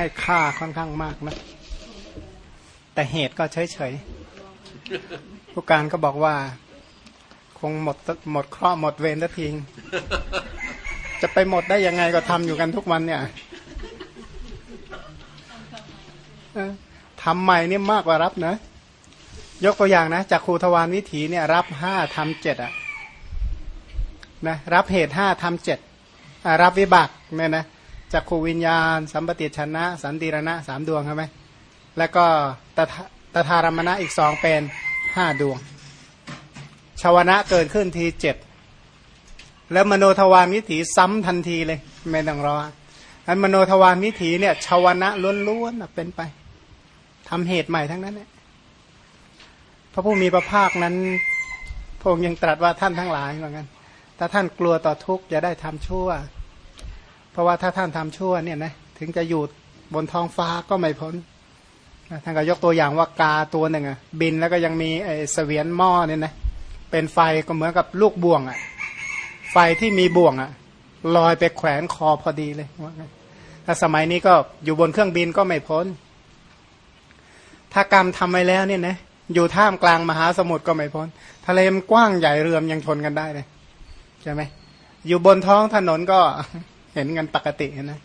ให้ค่าค่อนข้างมากนะ แต่เหตุก็เฉยเฉยผู้การก็บอกว่า คงหมดหมดเคราะห์หมดเวรแล้วทิ้งจะไปหมดได้ยังไงก็ทำอยู่กันทุกวันเนี่ยทำใหม่นี่มากกว่ารับนะ ยกตัวอย่างนะจากครูทวารวิถีเนี่ย รับห้าทำเจ็ดอะนะรับเหตุห้าทำเจ็ดรับวิบากเนี่ยนะ จากครูวิญญาณ สัมปติชนะ สันติรณะสามดวงใช่ไหมแล้วก็ตถารมณะอีกสองเป็นห้าดวง ชาวนะเกิดขึ้นทีเจ็ดแล้วมโนทวารวิถีซ้ำทันทีเลย ไม่ต้องรออันมโนทวารวิถีเนี่ยชาวนะล้วนๆเป็นไปทำเหตุใหม่ทั้งนั้นเนี่ยพระผู้มีพระภาคนั้นพระองค์ยังตรัสว่าท่านทั้งหลายเหมือนกันถ้าท่านกลัวต่อทุกข์จะได้ทำชั่ว เพราะว่าถ้าท่านทำชั่วเนี่ยนะถึงจะอยู่บนท้องฟ้าก็ไม่พ้นท่านก็ยกตัวอย่างว่ากาตัวหนึ่งอะบินแล้วก็ยังมีไอ้เสวียนหม้อเนี่ยนะเป็นไฟก็เหมือนกับลูกบ่วงอะไฟที่มีบ่วงอะลอยไปแขวนคอพอดีเลยว่าถ้าสมัยนี้ก็อยู่บนเครื่องบินก็ไม่พ้น ถ้ากรรมทำไปแล้วเนี่ยนะอยู่ท่ามกลางมหาสมุทรก็ไม่พ้น ทะเลมกว้างใหญ่เรือมยังชนกันได้เลยใช่ไหมอยู่บนท้องถนนก็ เห็นกันปกตินะ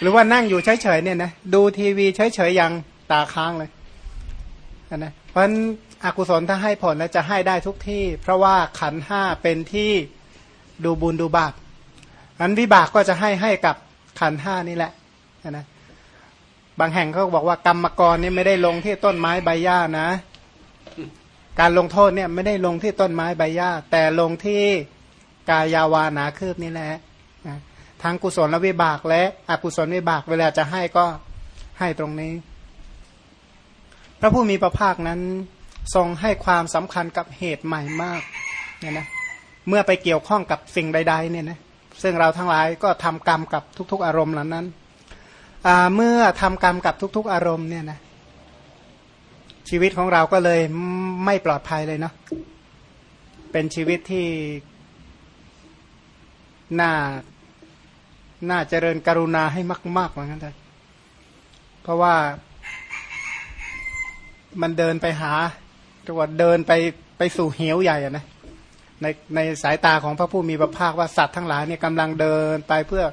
หรือว่านั่งอยู่เฉยๆเนี่ยนะดูทีวีเฉยๆยังตาค้างเลยนะเพราะนั้นอกุศลถ้าให้ผลแล้วจะให้ได้ทุกที่ เพราะว่าขันห้าเป็นที่ดูบุญดูบาปอันวิบากก็จะให้ให้กับขันห้านี่แหละนะบางแห่งเขาบอกว่ากรรมกรนี่ไม่ได้ลงที่ต้นไม้ใบหญ้านะ การลงโทษเนี่ยไม่ได้ลงที่ต้นไม้ใบหญ้า แต่ลงที่กายาวานาคืบนี่แหละ ทั้งกุศลและวิบากและอกุศลวิบากเวลาจะให้ก็ให้ตรงนี้ พระผู้มีพระภาคนั้นทรงให้ความสำคัญกับเหตุใหม่มากเนี่ยนะเมื่อไปเกี่ยวข้องกับสิ่งใด ๆ เนี่ยนะซึ่งเราทั้งหลายก็ทำกรรมกับทุก ๆ อารมณ์เหล่านั้นเมื่อทำกรรมกับทุก ๆ อารมณ์เนี่ยนะชีวิตของเราก็เลยไม่ปลอดภัยเลยเนาะเป็นชีวิตที่น่า น่าเจริญกรุณาให้มากๆเหมือนกันเลยเพราะว่ามันเดินไปหาจัวัดเดินไปไปสู่เหวใหญ่อะนะในในสายตาของพระผู้มีพระภาคว่าสัตว์ทั้งหลายเนี่ยกำลังเดินไปเพื่อ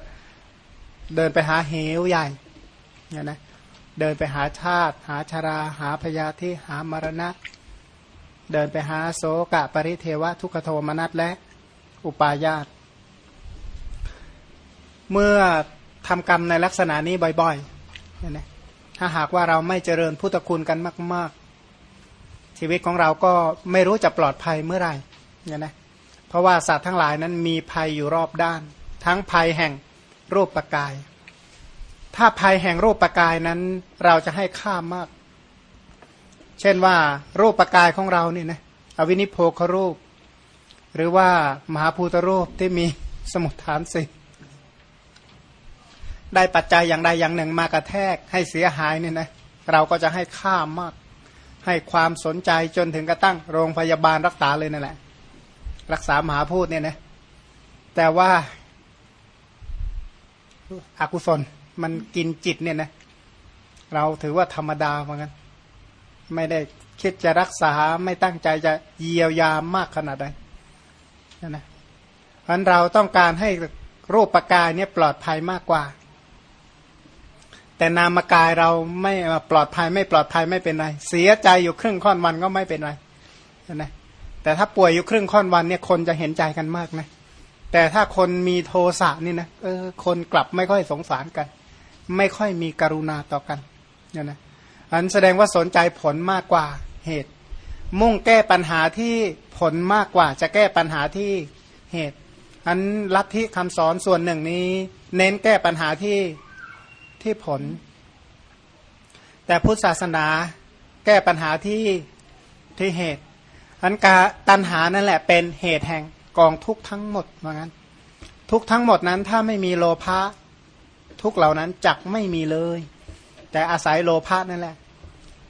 เดินไปหาเหวใหญ่เนี่ยนะเดินไปหาชาติ หาชารา หาพยาธิหามรณะ เดินไปหาโสกะปริเทวะทุกขโทมนัสและอุปาญาต เมื่อทำกรรมในลักษณะนี้บ่อยๆเนี่ยนะถ้าหากว่าเราไม่เจริญพุทธคุณกันมาก ๆ ชีวิตของเราก็ไม่รู้จะปลอดภัยเมื่อไหร่เนี่ยนะเพราะว่าสัตว์ทั้งหลายนั้นมีภัยอยู่รอบด้าน ทั้งภัยแห่งรูปปกาย ถ้าภัยแห่งรูปปกายนั้นเราจะให้ค่ามาก เช่นว่ารูปปกายของเราเนี่ยนะอวินิโพครูป หรือว่ามหาภูตรูปที่มีสมุทฐานสิ ได้ปัจจัยอย่างใดอย่างหนึ่งมากระแทกให้เสียหายเนี่ยนะเราก็จะให้ค่ามาก ให้ความสนใจจนถึงกระตั้งโรงพยาบาลรักษาเลยนั่นแหละ รักษามหาพูดเนี่ยนะแต่ว่าอากุศลมันกินจิตเนี่ยนะเราถือว่าธรรมดาเหมือนกันไม่ได้คิดจะรักษาไม่ตั้งใจจะเยียวยามากขนาดใดนั่นนะเพราะเราต้องการให้รูปปกายเนี่ยปลอดภัยมากกว่า แต่นามกายเราไม่ปลอดภัยไม่ปลอดภัยไม่เป็นไร เสียใจอยู่ครึ่งค่อนวันก็ไม่เป็นไรนะแต่ถ้าป่วยอยู่ครึ่งค่อนวันเนี่ยคนจะเห็นใจกันมากนะแต่ถ้าคนมีโทสะนี่นะเออคนกลับไม่ค่อยสงสารกัน ไม่ค่อยมีกรุณาต่อกันเนี่ยนะอันแสดงว่าสนใจผลมากกว่าเหตุ มุ่งแก้ปัญหาที่ผลมากกว่า จะแก้ปัญหาที่เหตุอันลัทธิคำสอนส่วนหนึ่งนี้ เน้นแก้ปัญหาที่ ที่ผล แต่พุทธศาสนาแก้ปัญหาที่ที่เหตุอันกาตันหานั่นแหละเป็นเหตุแห่งกองทุกทั้งหมดเหมือนกันทุกทั้งหมดนั้นถ้าไม่มีโลภะทุกเหล่านั้นจักไม่มีเลย แต่อาศัยโลภะนั่นแหละ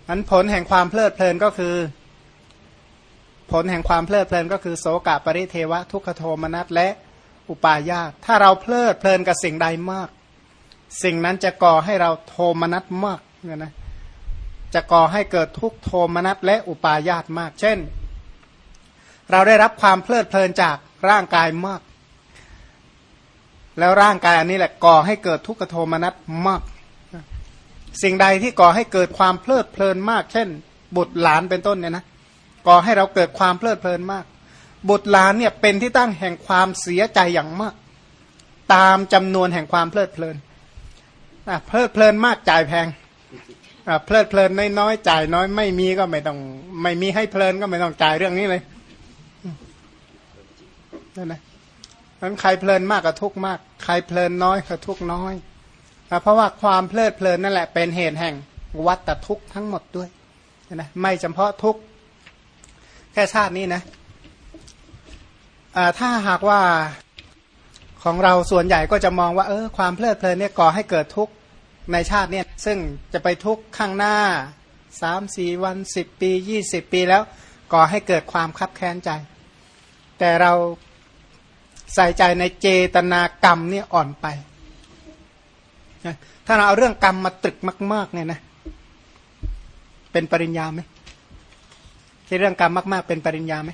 อันผลแห่งความเพลิดเพลินก็คือ ผลแห่งความเพลิดเพลินก็คือโสกะปริเทวะ ทุกขโทมนัสและอุปาญาตถ้าเราเพลิดเพลินกับสิ่งใดมาก สิ่งนั้นจะก่อให้เราโทมนัสมากเนี่ยนะจะก่อให้เกิดทุกโทมนัสและอุปาญาตมาก เช่น เราได้รับความเพลิดเพลินจากร่างกายมาก แล้วร่างกายอันนี้แหละก่อให้เกิดทุกขโทมนัสมาก สิ่งใดที่ก่อให้เกิดความเพลิดเพลินมาก เช่น บุตรหลานเป็นต้นเนี่ยนะก่อให้เราเกิดความเพลิดเพลินมาก บุตรหลานเนี่ยเป็นที่ตั้งแห่งความเสียใจอย่างมาก ตามจำนวนแห่งความเพลิดเพลินเเพลิดเพลินมากจ่ายแพงเพลิดเพลินน้อยๆจ่ายน้อย ไม่มีก็ไม่ต้อง ไม่มีให้เพลินก็ไม่ต้องจ่ายเรื่องนี้เลยนั่นนะนั้นใครเพลินมากก็ทุกมาก ใครเพลินน้อยก็ทุกน้อยเพราะว่าความเพลิดเพลินนั่นแหละเป็นเหตุแห่งวัตทุกข์ทั้งหมดด้วยนะไม่เฉพาะทุกแค่ชาตินี้นะถ้าหากว่าของเราส่วนใหญ่ก็จะมองว่า เออความเพลิดเพลินเนี่ยก่อให้เกิดทุกข์ ในชาติเนี่ยซึ่งจะไปทุกข์ข้างหน้าสามสี่วันสิบปียี่สิบปีแล้วก่อให้เกิดความคับแค้นใจ แต่เราใส่ใจในเจตนากรรมเนี่ยอ่อนไป ถ้าเราเอาเรื่องกรรมมาตรึกมาก ๆ เนี่ยนะ เป็นปริญญาไหมที่เรื่องกรรมมาก ๆ เป็นปริญญาไหม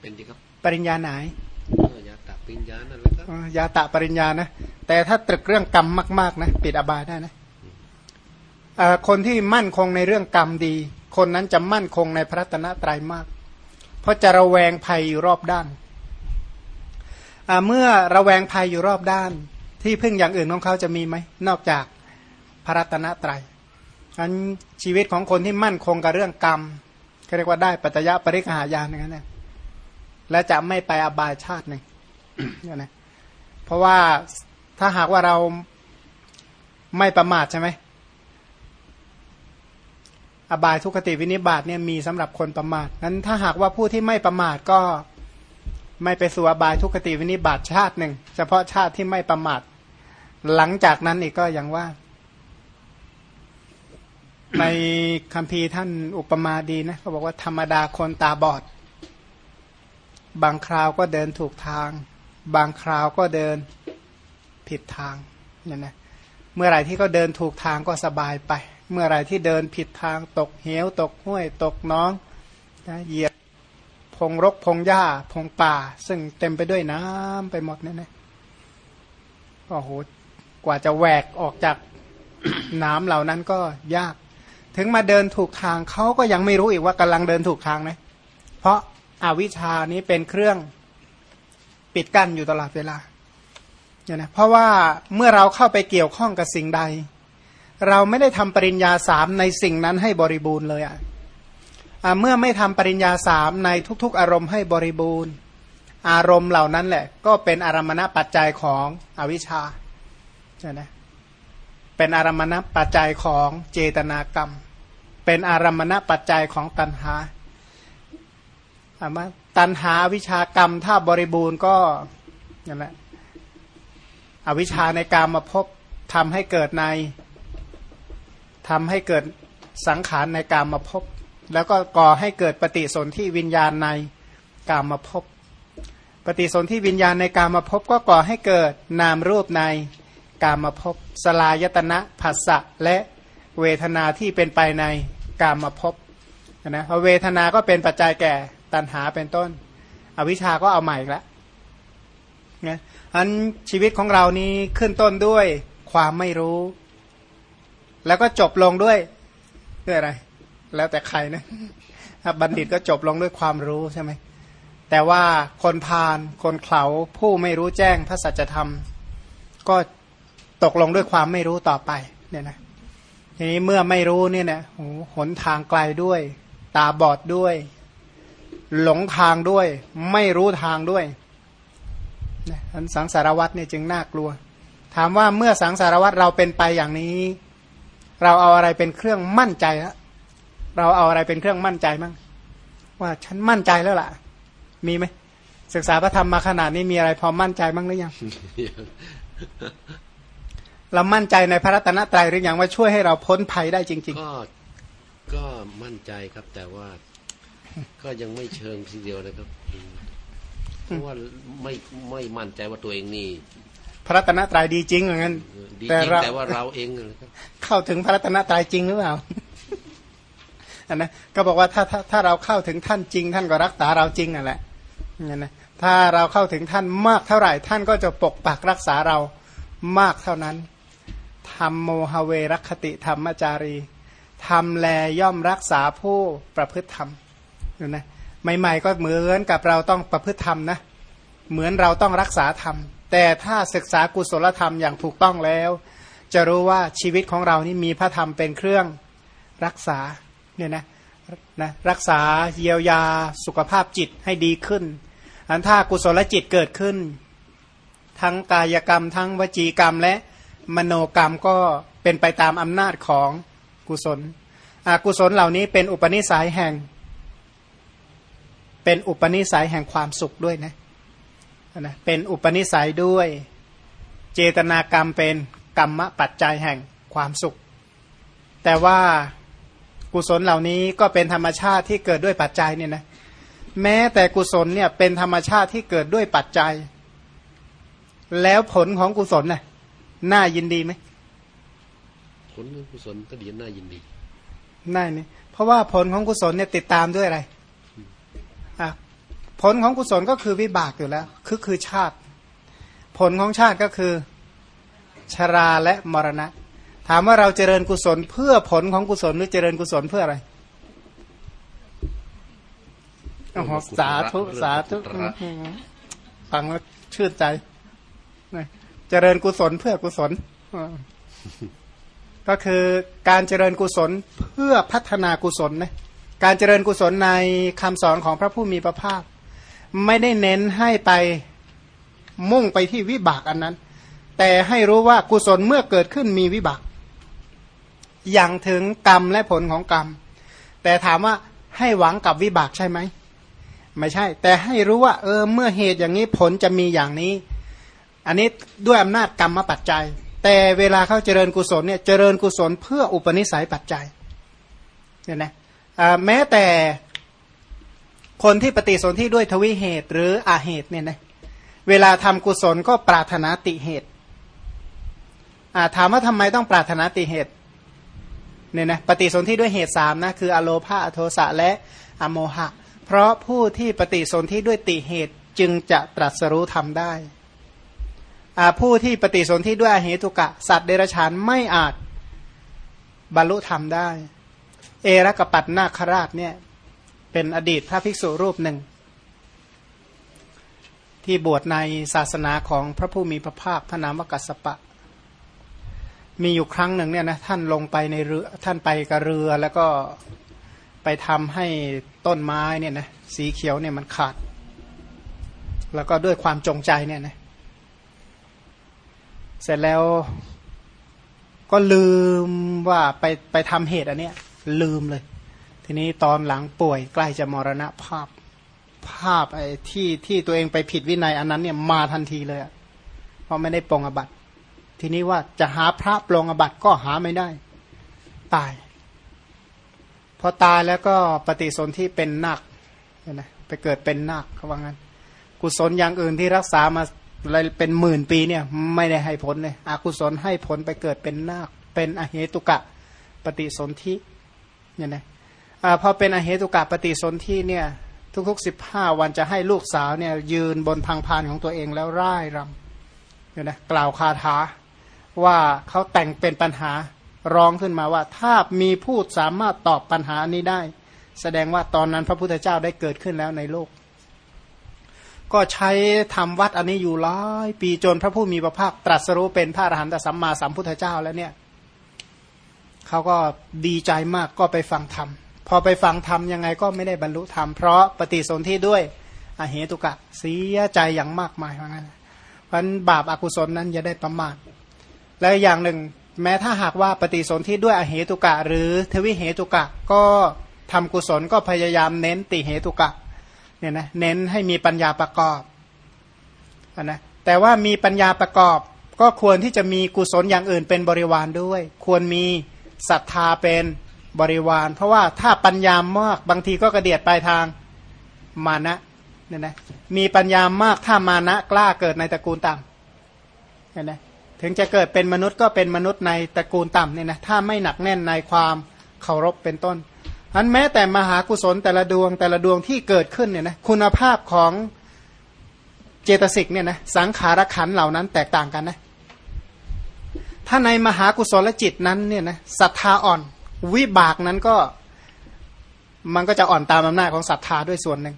เป็นดีครับ ปริญญาไหนยาตะปริญญานั่นแหละครับยาตะปริญญานะ แต่ถ้าตรึกเรื่องกรรมมาก ๆ นะ ปิดอบายได้นะคนที่มั่นคงในเรื่องกรรมดี คนนั้นจะมั่นคงในพระตนะตรัยมาก เพราะจะระแวงภัยอยู่รอบด้าน เมื่อระแวงภัยอยู่รอบด้าน ที่พึ่งอย่างอื่นของเขาจะมีไหม นอกจากพระตนะตรัยอันชีวิตของคนที่มั่นคงกับเรื่องกรรมเรียกว่าได้ปัจจยปริกหายานอย่างนั้นนะและจะไม่ไปอบายชาติหนึ่งนะเพราะว่า ถ้าหากว่าเราไม่ประมาทใช่ไหมอบายทุกขติวินิบาตเนี่ยมีสำหรับคนประมาทนั้นถ้าหากว่าผู้ที่ไม่ประมาทก็ไม่ไปสู่อบายทุกขติวินิบาตชาติหนึ่ง เฉพาะชาติที่ไม่ประมาท หลังจากนั้นอีกก็อย่างว่า ในคัมภีร์ท่านอุปมาดีนะเขาบอกว่าธรรมดาคนตาบอด บางคราวก็เดินถูกทาง บางคราวก็เดิน ผิดทางเนี่ยนะเมื่อไหร่ที่เขาเดินถูกทางก็สบายไป เมื่อไหร่ที่เดินผิดทางตกเหวตกห้วยตกน้องนะเหยียบพงรกพงหญ้าพงป่า ซึ่งเต็มไปด้วยน้ำไปหมดเนี่ยนะโอ้โหกว่าจะแหวกออกจากน้ำเหล่านั้นก็ยาก ถึงมาเดินถูกทางเขาก็ยังไม่รู้อีกว่ากำลังเดินถูกทางนะเพราะอาวิชานี้เป็นเครื่องปิดกั้นอยู่ตลอดเวลา เนี่ยนะเพราะว่าเมื่อเราเข้าไปเกี่ยวข้องกับสิ่งใด เราไม่ได้ทำปริญญาสามในสิ่งนั้นให้บริบูรณ์เลยอะ่ะเมื่อไม่ทำปริญญาสามในทุกๆ อารมณ์ให้บริบูรณ์ อารมณ์เหล่านั้นแหละ ก็เป็นอารมณปัจจัยของอวิชชาเนี่ยนะเป็นอารมณปัจจัยของเจตนากรรม เป็นอารมณปัจจัยของตัณหาอามาตัณหาวิชากรรมถ้าบริบูรณ์ก็นั่นแหละ อวิชชาในการมาพบทำให้เกิดในทำให้เกิดสังขารในการมาพบแล้วก็ก่อให้เกิดปฏิสนธิวิญญาณในการมาพบปฏิสนธิวิญญาณในการมาพบก็ก่อให้เกิดนามรูปในการมาพบสลายตนะผัสสะและเวทนาที่เป็นไปในการมาพบนะเพราะเวทนาก็เป็นปัจจัยแก่ตัณหาเป็นต้น อวิชชาก็เอาใหม่ล้วนะ อันชีวิตของเรานี้ขึ้นต้นด้วยความไม่รู้ แล้วก็จบลงด้วยด้วยอะไร แล้วแต่ใครนะบัณฑิตก็จบลงด้วยความรู้ใช่ไหมแต่ว่าคนพาลคนเขาผู้ไม่รู้แจ้งพระสัจธรรม ก็ตกลงด้วยความไม่รู้ต่อไปเนี่ยนะทีนี้เมื่อไม่รู้เนี่ยนะหหนทางไกลด้วย ตาบอดด้วย หลงทางด้วย ไม่รู้ทางด้วย อันสังสารวัตเนี่ยจึงน่ากลัว ถามว่าเมื่อสังสารวัตเราเป็นไปอย่างนี้ เราเอาอะไรเป็นเครื่องมั่นใจละเราเอาอะไรเป็นเครื่องมั่นใจมั่งว่าฉันมั่นใจแล้วล่ะ มีไหมศึกษาพระธรรมมาขนาดนี้มีอะไรพอมั่นใจบ้างหรือยังเรามั่นใจในพระรัตนตรัยหรือยังว่าช่วยให้เราพ้นภัยได้จริง ๆ ก็ก็มั่นใจครับแต่ว่า ก็ยังไม่เชิงทีเดียวนะครับ เพราะว่าไม่ไม่มั่นใจว่าตัวเองนี่พระรัตนตรัยดีจริงอย่างนั้นดีแต่จริงเราแต่ว่าเราเองนะครับเข้าถึงพระรัตนตรัยจริงหรือเปล่าอันนะก็บอกว่าถ้าถ้าถ้าเราเข้าถึงท่านจริง ท่านก็รักษาเราจริงนั่นแหละนั่นนะถ้าเราเข้าถึงท่านมากเท่าไหร่ ท่านก็จะปกปักรักษาเรามากเท่านั้นธรรมโมหเวรคติธรรมจารีทำแลย่อมรักษาผู้ประพฤติธรรมเห็นไหม ใหม่ ๆ ก็เหมือนกับเราต้องประพฤติธรรมนะเหมือนเราต้องรักษาธรรม แต่ถ้าศึกษากุศลธรรมอย่างถูกต้องแล้ว จะรู้ว่าชีวิตของเรานี่มีพระธรรมเป็นเครื่องรักษาเนี่ยนะนะรักษาเยียวยาสุขภาพจิตให้ดีขึ้นอันถ้ากุศลจิตเกิดขึ้น ทั้งกายกรรม ทั้งวจีกรรมและมโนกรรมก็เป็นไปตามอำนาจของกุศลอากุศลเหล่านี้เป็นอุปนิสัยแห่ง เป็นอุปนิสัยแห่งความสุขด้วยนะนะเป็นอุปนิสัยด้วย เจตนากรรมเป็นกรรมปัจจัยแห่งความสุข แต่ว่ากุศลเหล่านี้ก็เป็นธรรมชาติที่เกิดด้วยปัจจัยเนี่ยนะแม้แต่กุศลเนี่ยเป็นธรรมชาติที่เกิดด้วยปัจจัย แล้วผลของกุศลน่ะน่ายินดีไหมผลของกุศลก็ดีน่ายินดีน่านี่เพราะว่าผลของกุศลเนี่ยติดตามด้วยอะไรอะ ผลของกุศลก็คือวิบากอยู่แล้ว คือคือชาติ ผลของชาติก็คือชราและมรณะ ถามว่าเราเจริญกุศลเพื่อผลของกุศลหรือเจริญกุศลเพื่ออะไรโอ้โหสาธุสาธุฟังแล้วชื่นใจนะเจริญกุศลเพื่อกุศลก็คือการเจริญกุศลเพื่อพัฒนากุศลนะการเจริญกุศลในคำสอนของพระผู้มีพระภาค ไม่ได้เน้นให้ไปมุ่งไปที่วิบากอันนั้น แต่ให้รู้ว่ากุศลเมื่อเกิดขึ้นมีวิบาก อย่างถึงกรรมและผลของกรรม แต่ถามว่าให้หวังกับวิบากใช่ไหมไม่ใช่ แต่ให้รู้ว่า เออ เมื่อเหตุอย่างนี้ผลจะมีอย่างนี้ อันนี้ด้วยอำนาจกรรมมาปัจจัย แต่เวลาเขาเจริญกุศลเนี่ยเจริญกุศลเพื่ออุปนิสัยปัจจัยเนี่ยนะแม้แต่ คนที่ปฏิสนธิด้วยทวิเหตุหรืออาเหตุเนี่ยนะเวลาทำกุศลก็ปรารถนาติเหตุถามว่าทำไมต้องปรารถนาติเหตุเนี่ยนะปฏิสนธิด้วยเหตุสามนะคืออโลภาอโทสะและอโมหะ เพราะผู้ที่ปฏิสนธิด้วยติเหตุจึงจะตรัสรู้ทำได้ผู้ที่ปฏิสนธิด้วยอเหตุกะ สัตว์เดรัจฉานไม่อาจบรรลุธรรมได้ เอรกปัตนาคราชเนี่ย เป็นอดีตพระภิกษุรูปหนึ่ง ที่บวชในศาสนาของพระผู้มีพระภาคพระนามวกัสสปะ มีอยู่ครั้งหนึ่งเนี่ยนะท่านลงไปในเรือท่านไปกับเรือแล้วก็ไปทำให้ต้นไม้เนี่ยนะสีเขียวเนี่ยมันขาด แล้วก็ด้วยความจงใจเนี่ยนะเสร็จแล้วก็ลืมว่าไปไปทำเหตุอันเนี้ยลืมเลย ทีนี้ตอนหลังป่วยใกล้จะมรณภาพ ภาพไอ้ที่ที่ตัวเองไปผิดวินัยอันนั้นเนี่ยมาทันทีเลย เพราะไม่ได้ปรงอบัตทีนี้ว่าจะหาพระปรงอบัตก็หาไม่ได้ ตาย พอตายแล้วก็ปฏิสนธิเป็นนาคเห็นไหมไปเกิดเป็นนาคเขาว่างั้น กุศลอย่างอื่นที่รักษามาอะไรเป็นหมื่นปีเนี่ยไม่ได้ให้ผลเลยอกุศลให้ผลไปเกิดเป็นนาคเป็นอเหตุกะ ปฏิสนธิเนี่ยนะ อพอเป็นอเหตุกะปฏิสนธิเนี่ย ทุกๆสิบห้าวันจะให้ลูกสาวเนี่ยยืนบนพังพานของตัวเองแล้วร่ายรำเนี่ยนะกล่าวคาถาว่าเขาแต่งเป็นปัญหาร้องขึ้นมาว่า ถ้ามีผู้สามารถตอบปัญหานี้ได้ แสดงว่าตอนนั้นพระพุทธเจ้าได้เกิดขึ้นแล้วในโลก ก็ใช้ทำวัดอันนี้อยู่หลายปีจนพระผู้มีพระภาคตรัสรู้เป็นพระอรหันตสัมมาสัมพุทธเจ้าแล้วเนี่ยเขาก็ดีใจมากก็ไปฟังธรรม พอไปฟังธรรมยังไงก็ไม่ได้บรรลุธรรมเพราะปฏิสนธิด้วยอเหตุกะเสียใจอย่างมากมายว่างั้นเพราะบาปอากุศลนั้นอย่าได้ประมาทและอย่างหนึ่ง แม้ถ้าหากว่าปฏิสนธิด้วยอเหตุกะ หรือทวิเหตุกะก็ทำกุศลก็พยายามเน้นติเหตุกะเนี่ยนะเน้นให้มีปัญญาประกอบนะแต่ว่ามีปัญญาประกอบ ก็ควรที่จะมีกุศลอย่างอื่นเป็นบริวารด้วย ควรมีศรัทธาเป็น บริวาร เพราะว่าถ้าปัญญามากบางทีก็กระเดียดไปทางมานะเนี่ยนะมีปัญญามากถ้ามานะกล้าเกิดในตระกูลต่ำเห็นไหมถึงจะเกิดเป็นมนุษย์ก็เป็นมนุษย์ในตระกูลต่ำเนี่ยนะถ้าไม่หนักแน่นในความเคารพเป็นต้นอันแม้แต่มหากุศลแต่ละดวงแต่ละดวงที่เกิดขึ้นเนี่ยนะคุณภาพของเจตสิกเนี่ยนะสังขารขันเหล่านั้นแตกต่างกันนะถ้าในมหากุศลจิตนั้นเนี่ยนะศรัทธาอ่อน วิบากนั้นก็มันก็จะอ่อนตามอำนาจของศรัทธาด้วยส่วนหนึ่ง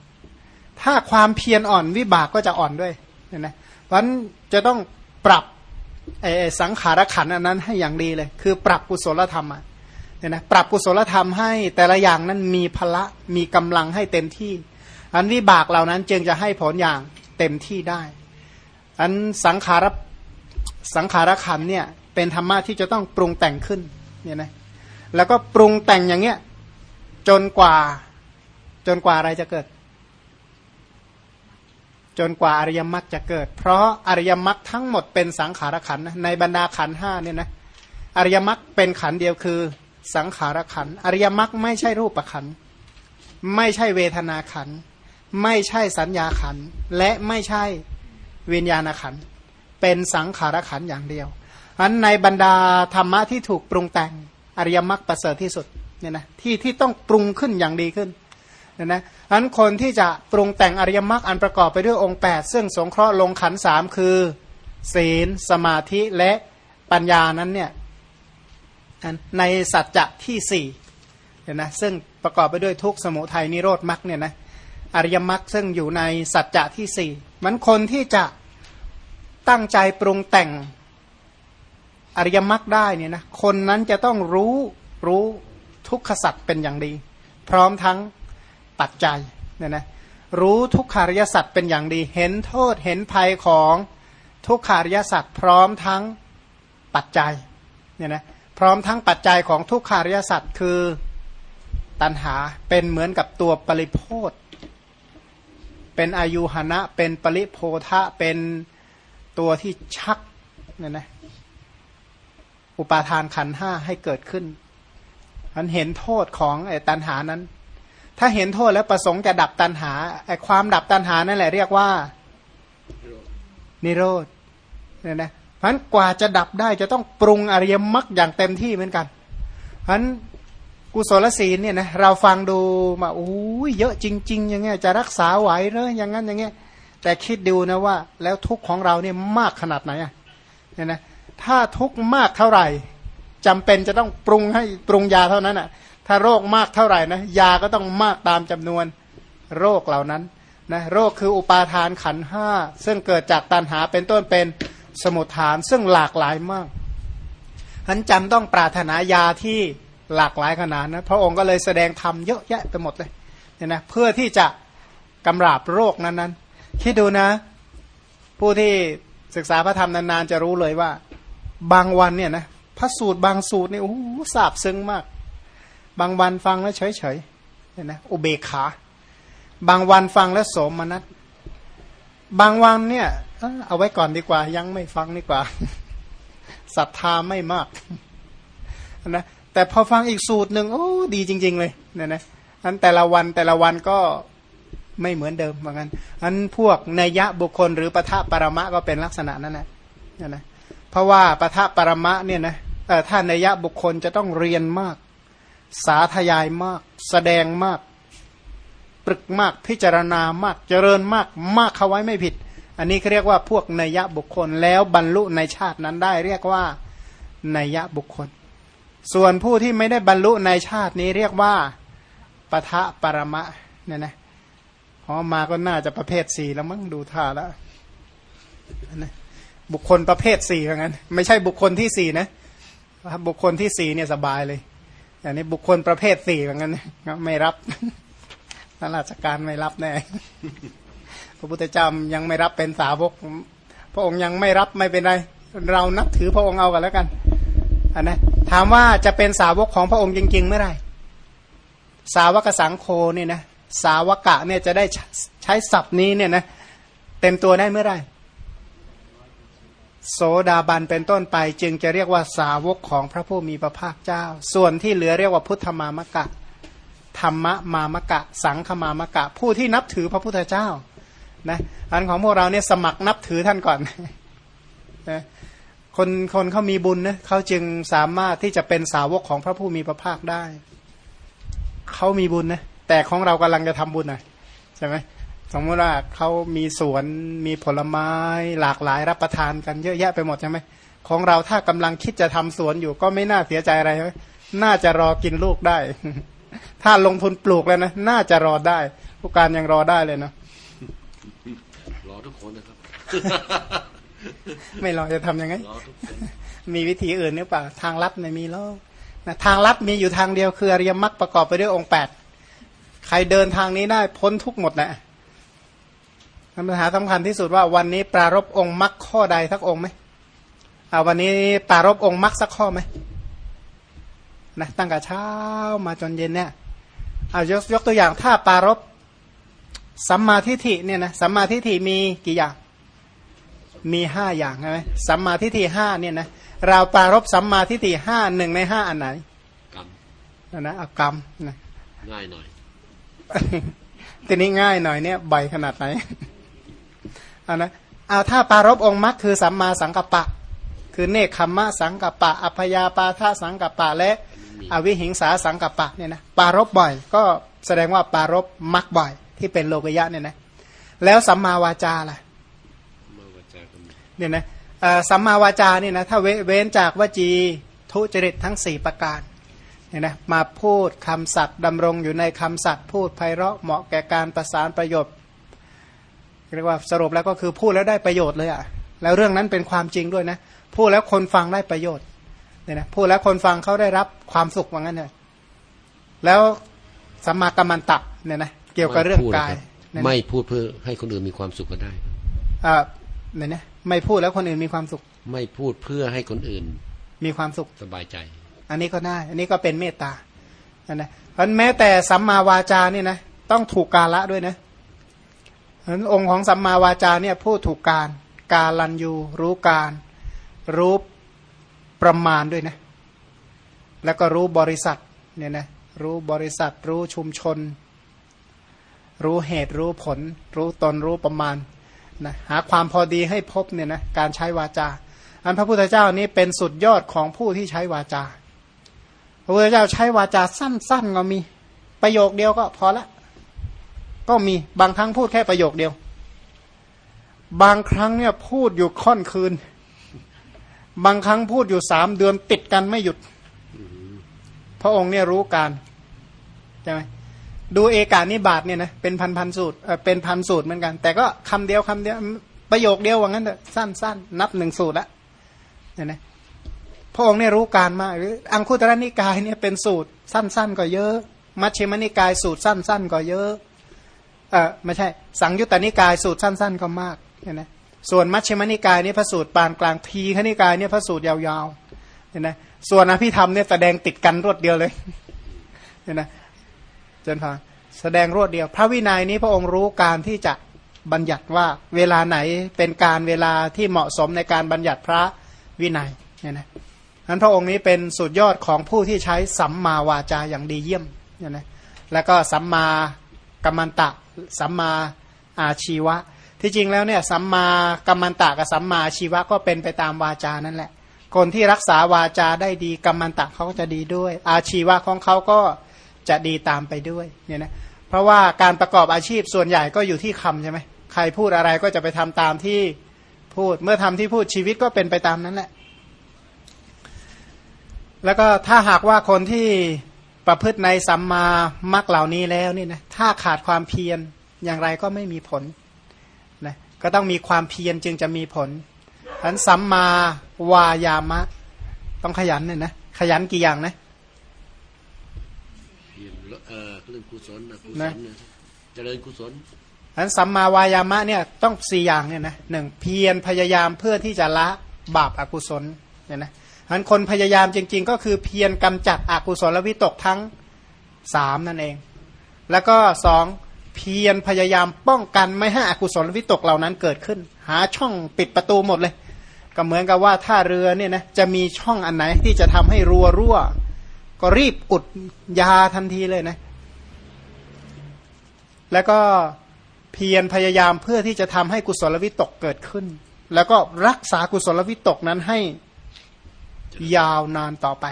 ถ้าความเพียรอ่อนวิบากก็จะอ่อนด้วยเนี่ยนะเพราะนั้นจะต้องปรับสังขารขันอันนั้นให้อย่างดีเลย คือปรับกุศลธรรมอะเนี่ยนะปรับกุศลธรรมให้แต่ละอย่างนั้นมีพละมีกำลังให้เต็มที่ อันวิบากเหล่านั้นจึงจะให้ผลอย่างเต็มที่ได้ อันสังขารสังขารขันเนี่ยเป็นธรรมะที่จะต้องปรุงแต่งขึ้นเนี่ยนะ แล้วก็ปรุงแต่งอย่างเงี้ย จนกว่า จนกว่าอะไรจะเกิด จนกว่าอริยมรรคจะเกิด เพราะอริยมรรคทั้งหมดเป็นสังขารขันในบรรดาขันห้าเนี่ยนะอริยมรรคเป็นขันเดียวคือ สังขารขันอริยมรรคไม่ใช่รูปขันไม่ใช่เวทนาขันไม่ใช่สัญญาขันและไม่ใช่วิญญาณขันเป็นสังขารขันอย่างเดียวอันในบรรดาธรรมะที่ถูกปรุงแต่ง อริยมรรคประเสริฐที่สุดเนี่ยนะที่ที่ต้องปรุงขึ้นอย่างดีขึ้นเนี่ยนะอันคนที่จะปรุงแต่งอริยมรรคอันประกอบไปด้วยองค์ 8 ซึ่งสงเคราะห์ลงขันสามคือ ศีล สมาธิและปัญญานั้นเนี่ยในสัจจะที่สี่เนี่ยนะซึ่งประกอบไปด้วยทุกสมุทัยนิโรธมรรคเนี่ยนะอริยมรรคซึ่งอยู่ในสัจจะที่สี่มันคนที่จะตั้งใจปรุงแต่ง อริยมรรคได้เนี่ยนะคนนั้นจะต้องรู้รู้ทุกขสัตว์เป็นอย่างดี พร้อมทั้งปัจจัยเนี่ยนะรู้ทุกขาริยสัตว์เป็นอย่างดี เห็นโทษเห็นภัยของทุกขาริยสัตว์พร้อมทั้งปัจจัยเนี่ยนะพร้อมทั้งปัจจัยของทุกขาริยสัตว์คือตัณหาเป็นเหมือนกับตัวปริโพธเป็นอายุหณะเป็นปริโพธะเป็นตัวที่ชักเนี่ยนะ อุปาทานขันห้าให้เกิดขึ้นมันเห็นโทษของไอ้ตันหานั้น ถ้าเห็นโทษแล้วประสงค์จะดับตันหาไอ้ความดับตันหานั่นแหละเรียกว่า นิโรธเนี่ยนะเพราะนั้นกว่าจะดับได้จะต้องปรุงอริยมรรคอย่างเต็มที่เหมือนกันเพราะนั้นกุศลศีลเนี่ยนะเราฟังดูมาโอ้ยเยอะจริง ๆ อย่างเงี้ยจะรักษาไหวหรืออย่างนั้นอย่างเงี้ยแต่คิดดูนะว่า แล้วทุกของเราเนี่ยมากขนาดไหนอะเนี่ยนะ ถ้าทุกข์มากเท่าไหร่จำเป็นจะต้องปรุงให้ปรุงยาเท่านั้นอะ ถ้าโรคมากเท่าไหร่นะยาก็ต้องมากตามจำนวนโรคเหล่านั้นนะโรคคืออุปาทานขันห้าซึ่งเกิดจากตันหาเป็นต้นเป็นสมุทฐานซึ่งหลากหลายมากฉันจำต้องปรารถนายาที่หลากหลายขนาดนะพระองค์ก็เลยแสดงธรรมเยอะแยะไปหมดเลยเนี่ยนะเพื่อที่จะกำราบโรคนั้นๆคิดดูนะ ผู้ที่ศึกษาพระธรรมนานๆจะรู้เลยว่า บางวันเนี่ยนะพระสูตรบางสูตรนี่โอ้สาบซึ้งมาก บางวันฟังแล้วเฉยๆเนี่ยนะอุเบกขา บางวันฟังแล้วโสมนัสบางวันเนี่ยเอาไว้ก่อนดีกว่า ยังไม่ฟังดีกว่าศรัทธาไม่มากนะแต่พอฟังอีกสูตรหนึ่งโอ้ดีจริง ๆ เลยเนี่ยนะอันแต่ละวันแต่ละวันก็ไม่เหมือนเดิมเหมือนกันอันพวกนัยยะบุคคลหรือปะทะปรมะก็เป็นลักษณะนั้นนะเนี่ยนะ เพราะว่าปะทะปรมะเนี่ยนะถ้านัยยะบุคคลจะต้องเรียนมาก สาธยายมาก แสดงมาก ปรึกมากพิจารณามากเจริญมากมากเข้าไว้ไม่ผิด อันนี้เขาเรียกว่าพวกนัยะบุคคลแล้วบรรลุในชาตินั้นได้เรียกว่านัยยะบุคคล ส่วนผู้ที่ไม่ได้บรรลุในชาตินี้เรียกว่าปะทะปรมะเนี่ยนะพอมาก็น่าจะประเภทสี่แล้วมั้งดูท่าแล้วนะ บุคคลประเภทสี่เหมือนกันไม่ใช่บุคคลที่สี่นะบุคคลที่สี่เนี่ยสบายเลยอย่นี้บุคคลประเภทสี่เหมือนกันไม่รับนักราชการไม่รับแน่พระพุทธเจ้ายังไม่รับเป็นสาวก พระองค์ยังไม่รับไม่เป็นไร เรานับถือพระองค์เอากันแล้วกันอันนะถามว่าจะเป็นสาวกของพระองค์จริง ๆ เมื่อไหร่สาวกสังโฆเนี่ยนะสาวกะเนี่ยจะได้ใช้ศัพท์นี้เนี่ยนะเต็มตัวได้เมื่อไหร่ โสดาบันเป็นต้นไปจึงจะเรียกว่าสาวกของพระผู้มีพระภาคเจ้า ส่วนที่เหลือเรียกว่าพุทธมามะกะ ธรรมมามะกะ สังฆมามะกะ ผู้ที่นับถือพระพุทธเจ้านะอันของพวกเราเนี่ยสมัครนับถือท่านก่อนนะคนคนเขามีบุญนะเขาจึงสามารถที่จะเป็นสาวกของพระผู้มีพระภาคได้เขามีบุญนะแต่ของเรากำลังจะทำบุญนะใช่ไหม สมมติว่าเขามีสวนมีผลไม้หลากหลายรับประทานกันเยอะแยะไปหมดใช่ไหมของเราถ้ากำลังคิดจะทำสวนอยู่ก็ไม่น่าเสียใจอะไรใช่ไหมน่าจะรอกินลูกได้ ถ้าลงทุนปลูกแล้วนะ น่าจะรอได้ ผู้การยังรอได้เลยนะรอทุกคนนะครับ ไม่รอจะทำยังไงรอทุกคนมีวิธีอื่นหรือเปล่า ทางลัดไม่มีแล้วนะทางลัดมีอยู่ทางเดียวคืออริยมรรคประกอบไปด้วยองค์แปดใครเดินทางนี้ได้พ้นทุกหมดแหละ ปัญหาสำคัญที่สุดว่าวันนี้ปรารบองค์มรรคข้อใดสักองค์ไหมเอาวันนี้ปรารบองค์มรรคสักข้อไหมนะตั้งแต่เช้ามาจนเย็นเนี่ยเอายกยกตัวอย่างถ้าปรารบสัมมาทิฏฐิเนี่ยนะสัมมาทิฏฐิมีกี่อย่าง มีห้าอย่างใช่ไหมสัมมาทิฏฐิห้าเนี่ยนะเราปรารบสัมมาทิฏฐิห้าหนึ่งในห้าอันไหนกรรมนะนะเอากรรมนะง่ายหน่อย ทีนี้ง่ายหน่อยเนี่ยใบขนาดไหนเอานะเอาถ้าปรารบองค์มรรคคือสัมมาสังกัปปะ คือเนคขมมะสังกัปปะ อัพยาปาทาสังกัปปะและอวิหิงสาสังกัปปะเนี่ยนะปรารบบ่อย ก็แสดงว่าปรารบมรรคบ่อย ที่เป็นโลกยะเนี่ยนะแล้วสัมมาวาจาล่ะมาวาจากรรมเนี่ยนะเอ่อสัมมาวาจานี่นะถ้าเวเว้นจากวจีทุจริตทั้ง 4 ประการเนี่ยนะมาพูดคำสัตย์ดำรงอยู่ในคำสัตย์พูดไพเราะเหมาะแก่การประสานประโยชน์ เรียกว่าสรุปแล้วก็คือพูดแล้วได้ประโยชน์เลยอะ่ะแล้วเรื่องนั้นเป็นความจริงด้วยนะพูดแล้วคนฟังได้ประโยชน์เนี่ยนะพูดแล้วคนฟังเขาได้รับความสุขว่างั้นเลยแล้วสัมมากัมมันตะเนี่ยนะเกี่ยวกับเรื่องกายเนี่ยนะไม่พูดเพื่อให้คนอื่นมีความสุขก็ได้อ่าเนี่ยนะไม่พูดแล้วคนอื่นมีความสุข ไม่พูดเพื่อให้คนอื่น มีความสุขสบายใจ อันนี้ก็ได้ อันนี้ก็เป็นเมตตาอันนะเพราะแม้แต่สัมมาวาจาเนี่ยนะต้องถูกกาละด้วยนะเพราะฉะ นั้นองค์ของสัมมาวาจาเนี่ยพูดถูกการกาลันยูรู้การรู้ประมาณด้วยนะแล้วก็รู้บริษัทเนี่ยนะรู้บริษัทรู้ชุมชน รู้เหตุรู้ผล รู้ตนรู้ประมาณนะหาความพอดีให้พบเนี่ยนะการใช้วาจา อันพระพุทธเจ้านี้เป็นสุดยอดของผู้ที่ใช้วาจา พระพุทธเจ้าใช้วาจาสั้นๆก็มีประโยคเดียวก็พอละ ก็มีบางครั้งพูดแค่ประโยคเดียว บางครั้งเนี่ยพูดอยู่ค่อนคืน บางครั้งพูดอยู่สามเดือนติดกันไม่หยุด พระองค์เนี่ยรู้การใช่ไหมดูเอกานิบาตเนี่ยนะเป็นพันพันสูตรเป็นพันสูตรเหมือนกัน แต่ก็คำเดียวคำเดียวประโยคเดียวว่างั้นเถอะสั้นๆ นับหนึ่งสูตรละเนี่ยนะพระองค์เนี่ยรู้การมากหรืออังคุตระนิกายเนี่ยเป็นสูตรสั้น ๆ ก็เยอะ มัชฌิมนิกายสูตรสั้น ๆ ก็เยอะ เออไม่ใช่ สังยุตตนิกายสูตรสั้น ๆ ก็มากเนี่ยนะส่วนมัชฌิมนิกายนี่พระสูตรปานกลางทีขนิกายเนี่ยพระสูตรยาวๆเนี่ยนะส่วนอภิธรรมเนี่ยแสดงติดกันรวดเดียวเลยเนี่ยนะเจนพานแสดงรวดเดียว พระวินัยนี้พระองค์รู้การที่จะบัญญัติว่าเวลาไหนเป็นการเวลาที่เหมาะสมในการบัญญัติพระวินัยเนี่ยนะนั้นพระองค์นี้เป็นสุดยอดของผู้ที่ใช้สัมมาวาจาอย่างดีเยี่ยมเนี่ยนะแล้วก็สัมมากัมมันตะ สัมมาอาชีวะ ที่จริงแล้วเนี่ยสัมมากัมมันตะกับสัมมาอาชีวะก็เป็นไปตามวาจานั่นแหละ คนที่รักษาวาจาได้ดีกัมมันตะเขาก็จะดีด้วย อาชีวะของเขาก็จะดีตามไปด้วยเนี่ยนะเพราะว่าการประกอบอาชีพส่วนใหญ่ก็อยู่ที่คำใช่ไหมใครพูดอะไรก็จะไปทำตามที่พูด เมื่อทำที่พูดชีวิตก็เป็นไปตามนั้นแหละแล้วก็ถ้าหากว่าคนที่ ประพฤติในสัมมามักเหล่านี้แล้วนี่นะถ้าขาดความเพียรอย่างไรก็ไม่มีผลนะก็ต้องมีความเพียรจึงจะมีผลอันสัมมาวายามะ ต้องขยันเนี่ยนะขยันกี่อย่างนะเพียรเอ่อเรื่องกุศลนะกุศนะลนะเจริญกุศลอันสัมมาวายามะเนี่ยต้องสี่อย่างเนี่ยนะหนึ่งเพียรพยายามเพื่อที่จะละบาปอากุศลเนี่ยนะ อันคนพยายามจริง ๆ ก็คือเพียรกำจัดอกุศลวิตกทั้งสามนั่นเอง แล้วก็สองเพียรพยายามป้องกันไม่ให้อกุศลวิตกเหล่านั้นเกิดขึ้น หาช่องปิดประตูหมดเลย ก็เหมือนกับว่าถ้าเรือเนี่ยนะจะมีช่องอันไหนที่จะทำให้รัวรั่ว ก็รีบอุดยาทันทีเลยนะ แล้วก็เพียรพยายามเพื่อที่จะทำให้กุศลวิตกเกิดขึ้น แล้วก็รักษากุศลวิตกนั้นให้ ยาวนานต่อไป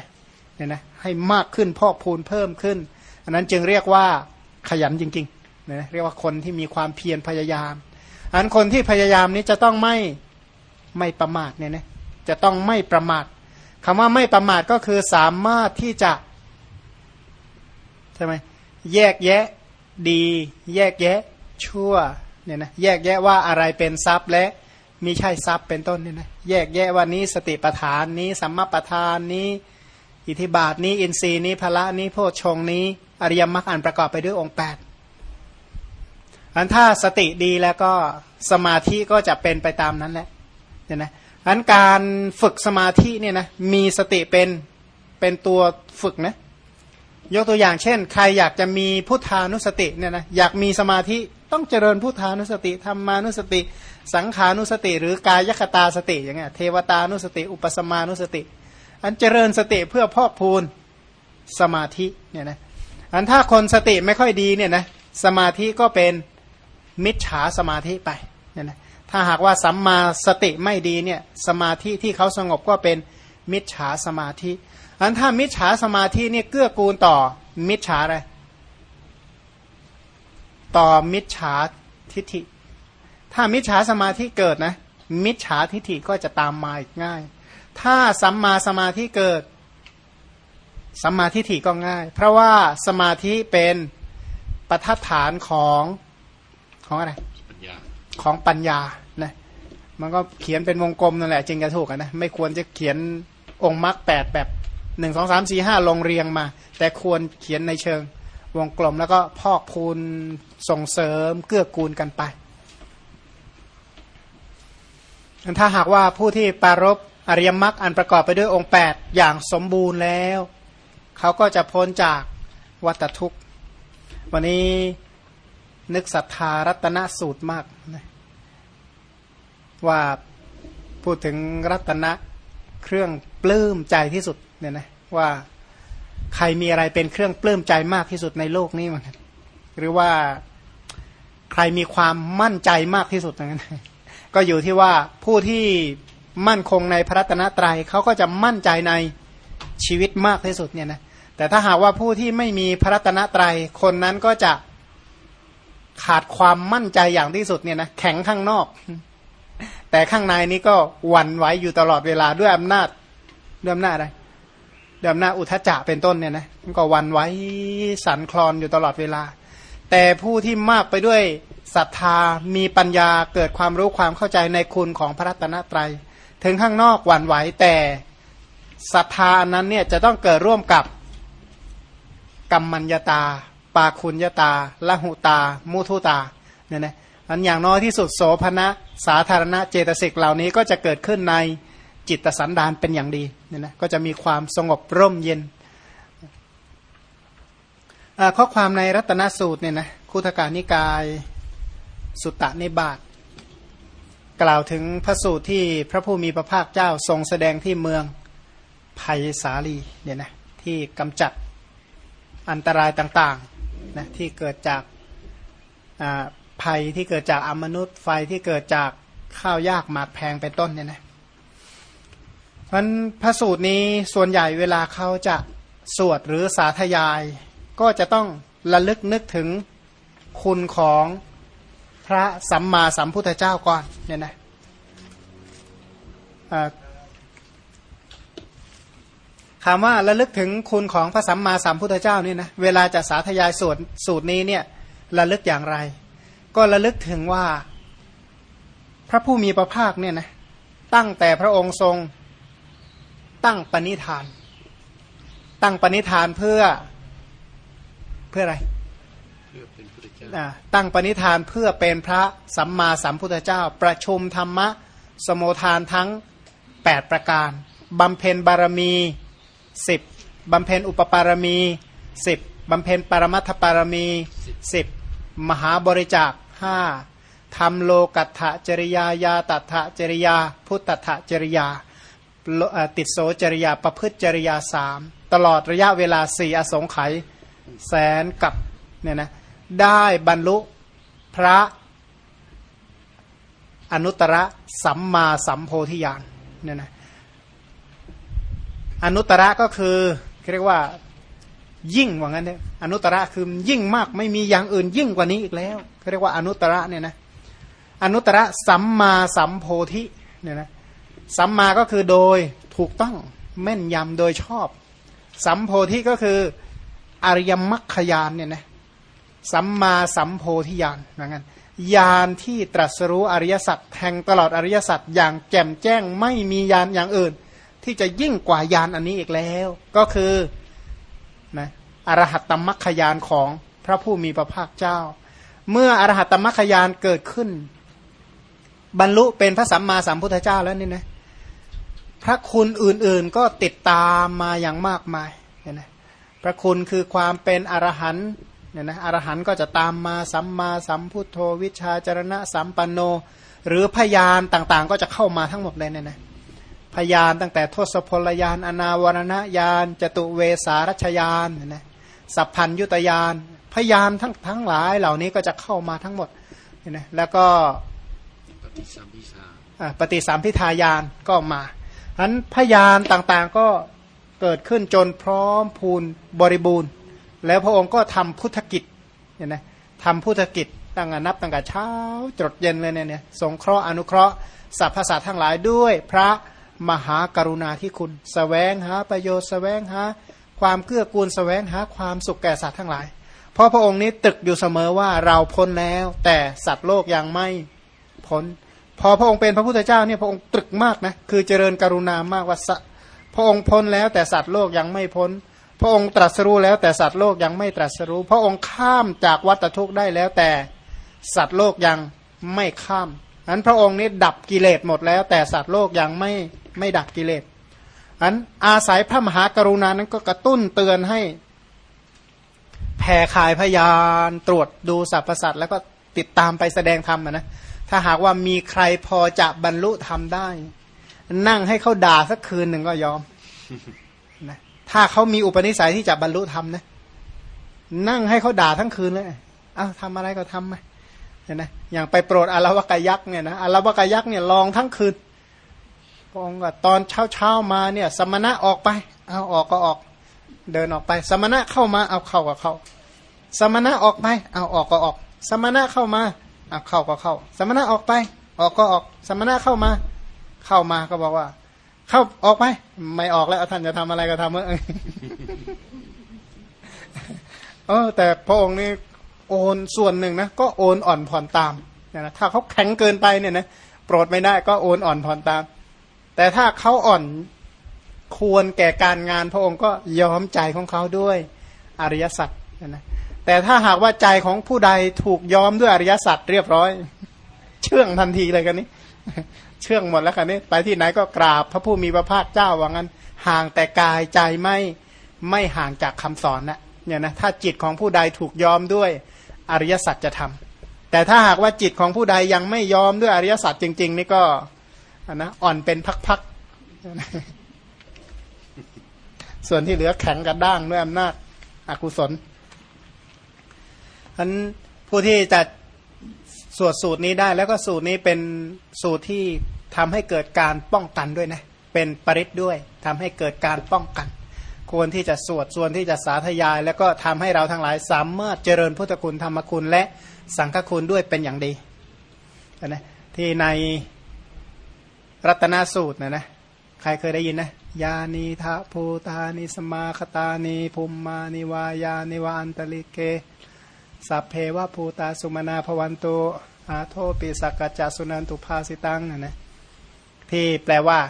เนี่ยนะให้มากขึ้นพอกพูนเพิ่มขึ้น อันนั้นจึงเรียกว่าขยันจริงๆนะเรียกว่าคนที่มีความเพียรพยายามอันคนที่พยายามนี้จะต้องไม่ไม่ประมาทเนี่ยนะจะต้องไม่ประมาทคำว่าไม่ประมาทก็คือสามารถที่จะใช่ไหมแยกแยะดี แยกแยะชั่วเนี่ยนะแยกแยะว่าอะไรเป็นทรัพย์และมีใช่ทรัพย์เป็นต้นเนี่ยนะ แยกแยะว่านี้สติปทานนี้สัมมาปทานนี้ อิทิบาทนี้อินทรีย์นี้พละนี้โพชงนี้ อริยมรรคอันประกอบไปด้วยองค์แปดอันถ้าสติดีแล้วก็สมาธิก็จะเป็นไปตามนั้นแหละเนี่ยนะอันการฝึกสมาธิเนี่ยนะมีสติเป็นเป็นตัวฝึกนะยกตัวอย่างเช่น ใครอยากจะมีพุทธานุสติเนี่ยนะอยากมีสมาธิ ต้องเจริญพุทธานุสติธรรมานุสติ สังขานุสติ หรือกายคตาสติอย่างเงี้ยเทวตานุสติ อุปสมานุสติ อันเจริญสติเพื่อพอกพูนสมาธิเนี่ยนะอันถ้าคนสติไม่ค่อยดีเนี่ยนะสมาธิก็เป็นมิจฉาสมาธิไปเนี่ยนะถ้าหากว่าสัมมาสติไม่ดีเนี่ยสมาธิที่เขาสงบก็เป็นมิจฉาสมาธิอันถ้ามิจฉาสมาธิเนี่ยเกื้อกูลต่อมิจฉาอะไร ต่อมิจฉาทิฏฐิ ถ้ามิจฉาสมาธิเกิดนะ มิจฉาทิฏฐิก็จะตามมาอีกง่าย ถ้าสัมมาสมาธิเกิด สัมมาทิฏฐิก็ง่าย เพราะว่าสมาธิเป็นประทัดฐานของของอะไรปัญญาของปัญญานะมันก็เขียนเป็นวงกลมนั่นแหละจึงจะถูกนะไม่ควรจะเขียนองค์มรรคแปดแบบหนึ่งสองสามสี่ห้าลงเรียงมา แต่ควรเขียนในเชิงวงกลมแล้วก็พอกพูน ส่งเสริมเกื้อกูลกันไปถ้าหากว่าผู้ที่ปารบอริยมรรคอันประกอบไปด้วยองค์ 8 อย่างสมบูรณ์แล้ว เขาก็จะพ้นจากวัตทุกข์ วันนี้นึกศรัทธารัตนสูตรมากนะว่าพูดถึงรัตนะเครื่องปลื้มใจที่สุดเนี่ยนะว่าใครมีอะไรเป็นเครื่องปลื้มใจมากที่สุดในโลกนี้มั้งหรือว่า ใครมีความมั่นใจมากที่สุดอย่างนั้นก็อยู่ที่ว่าผู้ที่มั่นคงในพระรัตนตรยัยเขาก็จะมั่นใจในชีวิตมากที่สุดเนี่ยนะแต่ถ้าหากว่าผู้ที่ไม่มีพระรัตนตรยัยคนนั้นก็จะขาดความมั่นใจอย่างที่สุดเนี่ยนะแข็งข้างนอก แต่ข้างในนี้ก็หวั่นไหวอยู่ตลอดเวลาด้วยอำนาจด้วยอำนาจอะไรด้วยอำน้าอุทจจะเป็นต้นเนี่ยนะก็วันไว้สันคลอนอยู่ตลอดเวลา แต่ผู้ที่มากไปด้วยศรัทธามีปัญญาเกิดความรู้ความเข้าใจในคุณของพระรัตนตรยัย ถึงข้างนอกหวั่นไหวแต่ศรัทธานั้นเนี่ยจะต้องเกิดร่วมกับกรรมัญญาตา ปาคุณยตาละหุตา มุทุตาเนี่ยนะอันอย่างน้อยที่สุดโสภณะสาธารณะเจตสิกเหล่านี้ก็จะเกิดขึ้นในจิตสันดานเป็นอย่างดีเนี่ยนะก็จะมีความสงบร่มเย็น ข้อความในรัตนสูตรเนี่ยนะคุถการนิกาย สุตตะนิบาตกล่าวถึงพระสูตรที่พระผู้มีพระภาคเจ้าทรงแสดงที่เมืองภัยสาลีเนี่ยนะที่กำจัดอันตรายต่างๆนะที่เกิดจากภัยที่เกิดจากอมนุษย์ไฟที่เกิดจากข้าวยากหมากแพงเป็นต้นเนี่ยนะมันพระสูตรนี้ส่วนใหญ่เวลาเขาจะสวดหรือสาธยาย ก็จะต้องระลึกนึกถึงคุณของพระสัมมาสัมพุทธเจ้าก่อนเนี่ยนะคำว่าระลึกถึงคุณของพระสัมมาสัมพุทธเจ้านี่นะเวลาจะสาธยายสวดสูตรนี้เนี่ยระลึกอย่างไร ก็ระลึกถึงว่าพระผู้มีพระภาคเนี่ยนะตั้งแต่พระองค์ทรงตั้งปณิธาน ตั้งปณิธานเพื่อ พื่ออะไรเพื่อเป็นพุทธเจ้าตั้งปณิธานเพื่อเป็นพระสัมมาสัมพุทธเจ้า ประชุมธรรมะสมุทานทั้ง 8 ประการบำเพ็ญบารมี 10บำเพ็ญอุปปารมี 10บำเพ็ญปรมัตถปารมี 10 มหาบริจาค5ทำโลกัตถจริยายาตัถจริยา พุทธะจริยา ติดโสจริยาประพฤติจริยาสามตลอดระยะเวลาสี่อสงไขย แสนกับเนี่ยนะได้บรรลุพระอนุตตรสัมมาสัมโพธิญาณเนี่ยนะอนุตตรก็คือเรียกว่ายิ่งว่างั้นเนี่ยอนุตตรคือยิ่งมากไม่มีอย่างอื่นยิ่งกว่านี้อีกแล้วเขาเรียกว่าอนุตตรเนี่ยนะอนุตตรสัมมาสัมโพธิเนี่ยนะสัมมาก็คือโดยถูกต้องแม่นยำโดยชอบ สัมโพธิก็คือ อริยมรรคยานเนี่ยนะสัมมาสัมโพธิญาณว่างั้นญาณที่ตรัสรู้อริยสัจแทงตลอดอริยสัจอย่างแจ่มแจ้งไม่มีญาณอย่างอื่น ที่จะยิ่งกว่ายานอันนี้อีกแล้ว ก็คือนะอรหัตตมัคคยานของพระผู้มีพระภาคเจ้า เมื่ออรหัตตมัคคยานเกิดขึ้น บรรลุเป็นพระสัมมาสัมพุทธเจ้าแล้วนี่นะพระคุณอื่นๆก็ติดตามมาอย่างมากมาย พระคุณคือความเป็นอรหันต์เนี่ยนะอรหันต์ก็จะตามมาสัมมาสัมพุทโธวิชาจรณะสัมปันโน หรือพยานต่างๆ ก็จะเข้ามาทั้งหมดเลยเนี่ยนะพยานตั้งแต่ทศพลยานอนาวรณญาณจตุเวสารัชยานเนี่ยนะสัพพัญยุตยานพยานทั้งทั้งหลายเหล่านี้ก็จะเข้ามาทั้งหมดเนี่ยนะแล้วก็ปฏิสัมพิทาอ่าปฏิสัมพิทายานก็มาฉะนั้นพยานต่างๆก็ เกิดขึ้นจนพร้อมพูนบริบูรณ์ แล้วพระองค์ก็ทำพุทธกิจเนี่ยนะทำพุทธกิจตั้งแต่นับตั้งแต่เช้าจดเย็นเลยเนี่ยเนี่ยสงเคราะห์อนุเคราะห์สรรพสัตว์ทั้งหลายด้วยพระมหากรุณาธิคุณสแสวงหาประโยชน์สแสวงหาความเกื้อกูลสแสวงหาความสุขแก่สัตว์ทั้งหลาย เพราะพระองค์นี้ตึกอยู่เสมอว่าเราพ้นแล้ว แต่สัตว์โลกยังไม่พ้น พอพระองค์เป็นพระพุทธเจ้าเนี่ยพระองค์ตรึกมากนะคือเจริญกรุณามากว่าสะ พระองค์พ้นแล้วแต่สัตว์โลกยังไม่พ้น พระองค์ตรัสรู้แล้วแต่สัตว์โลกยังไม่ตรัสรู้ พระองค์ข้ามจากวัฏทุกข์ได้แล้วแต่สัตว์โลกยังไม่ข้ามนั้นพระองค์นี้ดับกิเลสหมดแล้ว แต่สัตว์โลกยังไม่ไม่ดับกิเลสอันอาศัยพระมหากรุณานั้นก็กระตุ้นเตือนให้แผ่ขายพยานตรวจดูสรรพสัตว์แล้วก็ติดตามไปแสดงธรรมนะถ้าหากว่ามีใครพอจะบรรลุธรรมได้ นั่งให้เขาด่าสักคืนหนึ่งก็ยอมนะถ้าเขามีอุปนิสัยที่จะบรรลุธรรมนะนั่งให้เขาด่าทั้งคืนเลยอ้าวทำอะไรก็ทำไหมเห็นไหมอย่างไปโปรดอารวกายักษ์เนี่ยนะอารวกายักษ์เนี่ยลองทั้งคืนพระองค์ก็ตอนเช้าเช้ามาเนี่ย สมณะออกไปเอาออกก็ออก เดินออกไป สมณะเข้ามาเอาเข้าก็เข้า สมณะออกไป เอาออกก็ออก สมณะเข้ามาเอาเข้าก็เข้า สมณะออกไป ออกก็ออก สมณะเข้ามา เข้ามาก็บอกว่า เข้าออกไปไม่ออกแล้วท่านจะทำอะไรก็ทำเมื่อเออ แต่พระองค์นี่โอนส่วนหนึ่งนะก็โอนอ่อนผ่อนตามนะถ้าเขาแข็งเกินไปเนี่ยนะโปรดไม่ได้ก็โอนอ่อนผ่อนตาม แต่ถ้าเขาอ่อนควรแก่การงานพระองค์ก็ยอมใจของเขาด้วยอริยสัจนะแต่ถ้าหากว่าใจของผู้ใดถูกยอมด้วยอริยสัจเรียบร้อย เชื่องทันทีเลยกันนี้ เชื่องหมดแล้วกันนี้ ไปที่ไหนก็กราบพระผู้มีพระภาคเจ้าว่างั้น ห่างแต่กายใจไม่ไม่ห่างจากคำสอนนะเนี่ยนะถ้าจิตของผู้ใดถูกยอมด้วยอริยสัจจะทำแต่ถ้าหากว่าจิตของผู้ใดยังไม่ยอมด้วยอริยสัจจริง ๆ นี่ก็อันนะอ่อนเป็นพักๆส่วนที่เหลือแข็งกระด้างด้วยอำนาจอกุศลฉะนั้นผู้ที่จะสวดสูตรนี้ได้แล้วก็สูตรนี้เป็นสูตรที่ ทำให้เกิดการป้องกันด้วยนะเป็นปริศด้วยทำให้เกิดการป้องกัน ควรที่จะสวดส่วนที่จะสาธยาย แล้วก็ทำให้เราทั้งหลายสามารถเจริญพุทธคุณธรรมคุณและสังฆคุณด้วยเป็นอย่างดีนะที่ในรัตนสูตรนะนะใครเคยได้ยินนะยานีทะภูตานิสมาคตานีภูมมานิวายานิวาอันตลิเกสัพเพวะภูตาสุมาณาภวันโตอาโทปิสักกัจจสุนันตุภาสิตังนะนะ ที่แปลว่า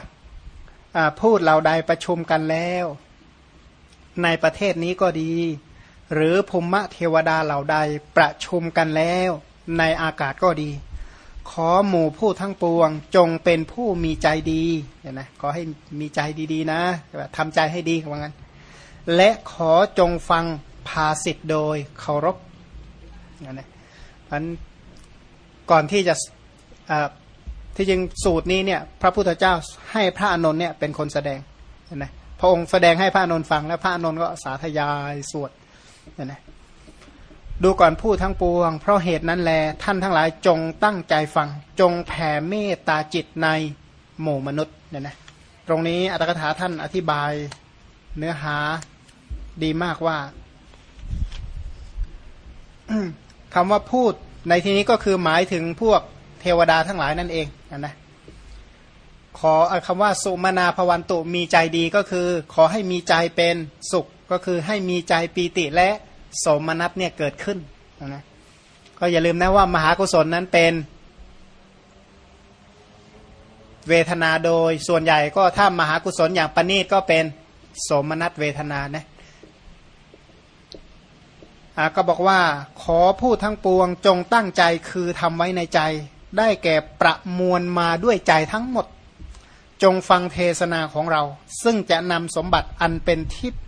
พูดเราใดประชุมกันแล้ว ในประเทศนี้ก็ดี หรือภูมิเทวดาเหล่าใดประชุมกันแล้ว ในอากาศก็ดี ขอหมู่ผู้ทั้งปวง จงเป็นผู้มีใจดีเห็นไหมขอให้มีใจดีๆ นะทำใจให้ดีว่างั้น และขอจงฟังภาสิทธ์โดยเคารพนั่นนะมันก่อนที่จะ ที่จริงสูตรนี้เนี่ยพระพุทธเจ้าให้พระอนนท์เนี่ยเป็นคนแสดงนะพระองค์แสดงให้พระอนนท์ฟังแล้วพระอนนท์ก็สาธยายสวดนะดูก่อนผู้ทั้งปวง เพราะเหตุนั้นแลท่านทั้งหลายจงตั้งใจฟัง จงแผ่เมตตาจิตในหมู่มนุษย์เนี่ยนะตรงนี้อัตถกถาท่านอธิบายเนื้อหาดีมากว่าคำว่าพูดในที่นี้ก็คือหมายถึงพวก เทวดาทั้งหลายนั่นเองนะขอคำว่าสุมานาภวันตุมีใจดีก็คือ ขอให้มีใจเป็นสุขก็คือให้มีใจปีติและสมนัตเนี่ยเกิดขึ้นนะก็อย่าลืมนะว่ามหากุศลนั้นเป็น เวทนาโดยส่วนใหญ่ก็ถ้ามหากุศลอย่างปณีตก็เป็นสมนัตเวทนานะก็บอกว่าขอพูดทั้งปวงจงตั้งใจคือทำไว้ในใจ ได้แก่ประมวลมาด้วยใจทั้งหมด จงฟังเทศนาของเรา ซึ่งจะนำสมบัติอันเป็นทิพย์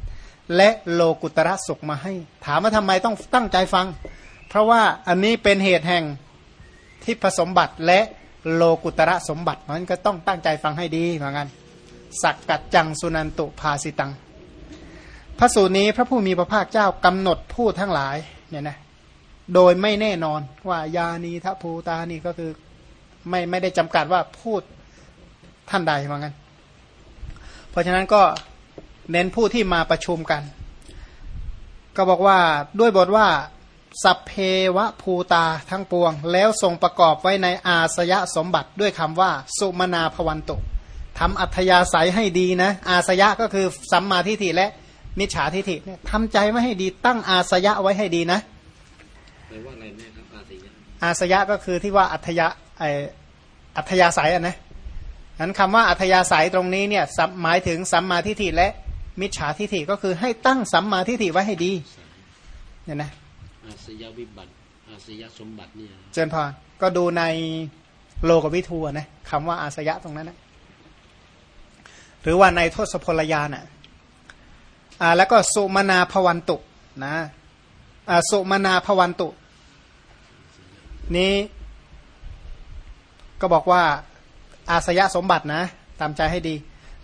และโลกุตระสุขมาให้ ถามว่าทำไมต้องตั้งใจฟัง เพราะว่าอันนี้เป็นเหตุแห่งทิพสมบัติและโลกุตระสมบัติมันก็ต้องตั้งใจฟังให้ดีเหมือนกันสักกัดจังสุนันตุภาสิตัง พระสูตรนี้พระผู้มีพระภาคเจ้ากำหนดพูดทั้งหลายเนี่ยนะ โดยไม่แน่นอนว่ายานีทะภูตานี่ก็คือไม่ไม่ได้จำกัดว่าพูดท่านใดเหมือนกันเพราะฉะนั้นก็เน้นผู้ที่มาประชุมกัน ก็บอกว่าด้วยบทว่า สัพเพวะภูตาทั้งปวง แล้วทรงประกอบไว้ในอาสยะสมบัติด้วยคำว่า สุมนาภวันตุทำอัธยาศัยให้ดีนะ อาสยะก็คือสัมมาทิฏฐิและมิจฉาทิฏฐิทำใจไว้ให้ดีตั้งอาสยะไว้ให้ดีนะปลว่าอะไรแม่ครับ อาสยะอาสยะก็คือที่ว่าอัธยาไออัธยาศัยอะนะนั้นคำว่าอัธยาศัยตรงนี้เนี่ยหมายถึงสัมมาทิฏฐิและมิจฉาทิฏฐิก็คือให้ตั้งสัมมาทิฏฐิไว้ให้ดีเนี่ยนะอาสยวิบัติอาสยสมบัติเนี่ยเจนพอก็ดูในโลกวิทูนะคำว่าอาสยะตรงนั้นนะหรือว่าในทศพลยานะ่ะอ่าแล้วก็สุมานาภวันตุนะอ่าสุมานาภวันตุ นี้ก็บอกว่าอาสยะสมบัตินะ ตามใจให้ดี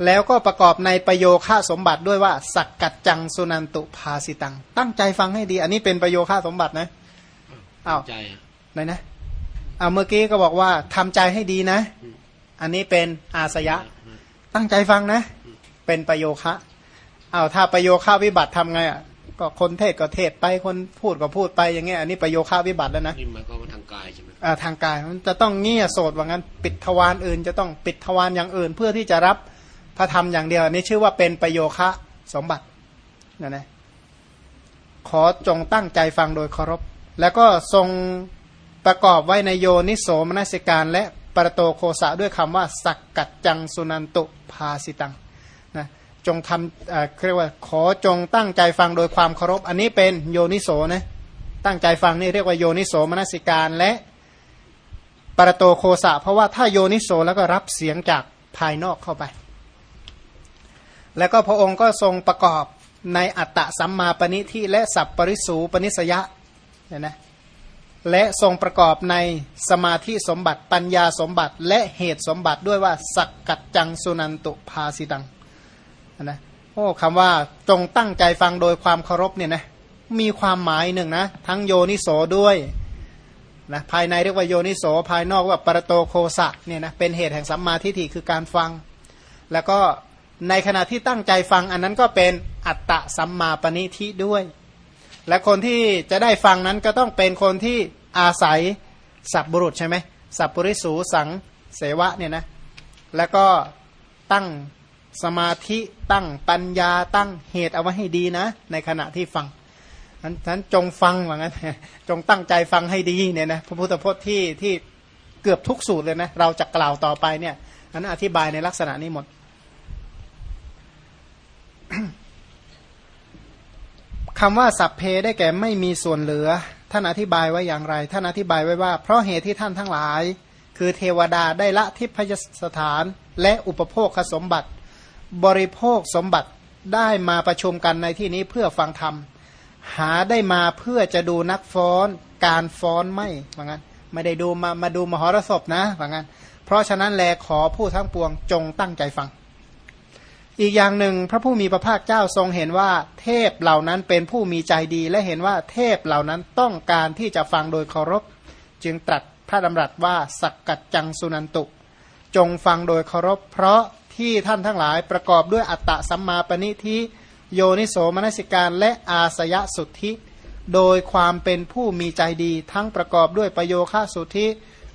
แล้วก็ประกอบในประโยค่าสมบัติด้วยว่า สักกัดจังสุนันตุภาสิตัง ตั้งใจฟังให้ดี อันนี้เป็นประโยค่าสมบัตินะอ้าวใจไหนนะเอาเมื่อกี้ก็บอกว่าทำใจให้ดีนะ อันนี้เป็นอาสยะ ตั้งใจฟังนะ เป็นประโยคะอ้าวถ้าประโยค่าวิบัติทำไงอะ ก็คนเทศก็เทศไปคนพูดก็พูดไปอย่างเงี้ยอันนี้ประโยค่าวิบัติแล้วนะนี่มันก็ทางกายใช่ไหมอ่าทางกายมันจะต้องเงี่ยโสดว่างั้น ปิดทวารอื่น จะต้องปิดทวารอย่างอื่น เพื่อที่จะรับพระธรรมอย่างเดียวอันนี้ชื่อว่าเป็นประโยคะสมบัตินะนะขอจงตั้งใจฟังโดยเคารพ แล้วก็ทรงประกอบไว้ในโยนิโสมนสิการและปรโตโคสะด้วยคำว่า สักกัดจังสุนันตุภาสิตัง จงทำเรียกว่าขอจงตั้งใจฟังโดยความเคารพ อันนี้เป็นโยนิโสนะตั้งใจฟังนี่เรียกว่าโยนิโสมนสิการและปรโตโคสะ เพราะว่าถ้าโยนิโสแล้วก็รับเสียงจากภายนอกเข้าไป แล้วก็พระองค์ก็ทรงประกอบในอัตตะสัมมาปณิทิและสัพปริสูปนิสยะเนี่ยนะและทรงประกอบในสมาธิสมบัติปัญญาสมบัติและเหตุสมบัติด้วยว่าสักกัดจังสุนันตุภาสิตัง นะโอ้คำว่าจงตั้งใจฟังโดยความเคารพเนี่ยนะมีความหมายหนึ่งนะทั้งโยนิโสด้วยนะภายในเรียกว่าโยนิโสภายนอกว่าปรโตโคสะเนี่ยนะเป็นเหตุแห่งสัมมาทิฏฐิคือการฟัง แล้วก็ในขณะที่ตั้งใจฟังอันนั้นก็เป็นอัตตะสัมมาปณิทิด้วย และคนที่จะได้ฟังนั้นก็ต้องเป็นคนที่อาศัยสัพบุรุษใช่ไหมสัพปริสูสังเสวะเนี่ยนะแล้วก็ตั้ง สมาธิตั้งปัญญาตั้งเหตุเอาไว้ให้ดีนะ ในขณะที่ฟังนั้นนั้นจงฟังว่างั้นจงตั้งใจฟังให้ดีเนี่ยนะพระพุทธพจน์ที่ที่เกือบทุกสูตรเลยนะ เราจะกล่าวต่อไปเนี่ยนั้นอธิบายในลักษณะนี้หมด คำว่าสัพเพได้แก่ไม่มีส่วนเหลือ ท่านอธิบายไว้อย่างไร ท่านอธิบายไว้ว่า เพราะเหตุที่ท่านทั้งหลาย คือเทวดาได้ละทิพยสถานและอุปโภคสมบัติ บริโภคสมบัติได้มาประชุมกันในที่นี้เพื่อฟังธรรม หาได้มาเพื่อจะดูนักฟ้อน การฟ้อนไม่ว่างั้นไม่ได้ดูมามาดูมหรสพนะว่างั้น เพราะฉะนั้นแลขอผู้ทั้งปวงจงตั้งใจฟัง อีกอย่างหนึ่งพระผู้มีพระภาคเจ้าทรงเห็นว่า เทพเหล่านั้นเป็นผู้มีใจดี และเห็นว่าเทพเหล่านั้นต้องการที่จะฟังโดยเคารพ จึงตรัสพระดำรัสว่าสักกัดจังสุนันตุ จงฟังโดยเคารพ เพราะ ที่ท่านทั้งหลายประกอบด้วยอัตตะสัมมาปณิทิโยนิโสมนสิการและอาสยสุทธิ โดยความเป็นผู้มีใจดีทั้งประกอบด้วยประโยคะสุทธิ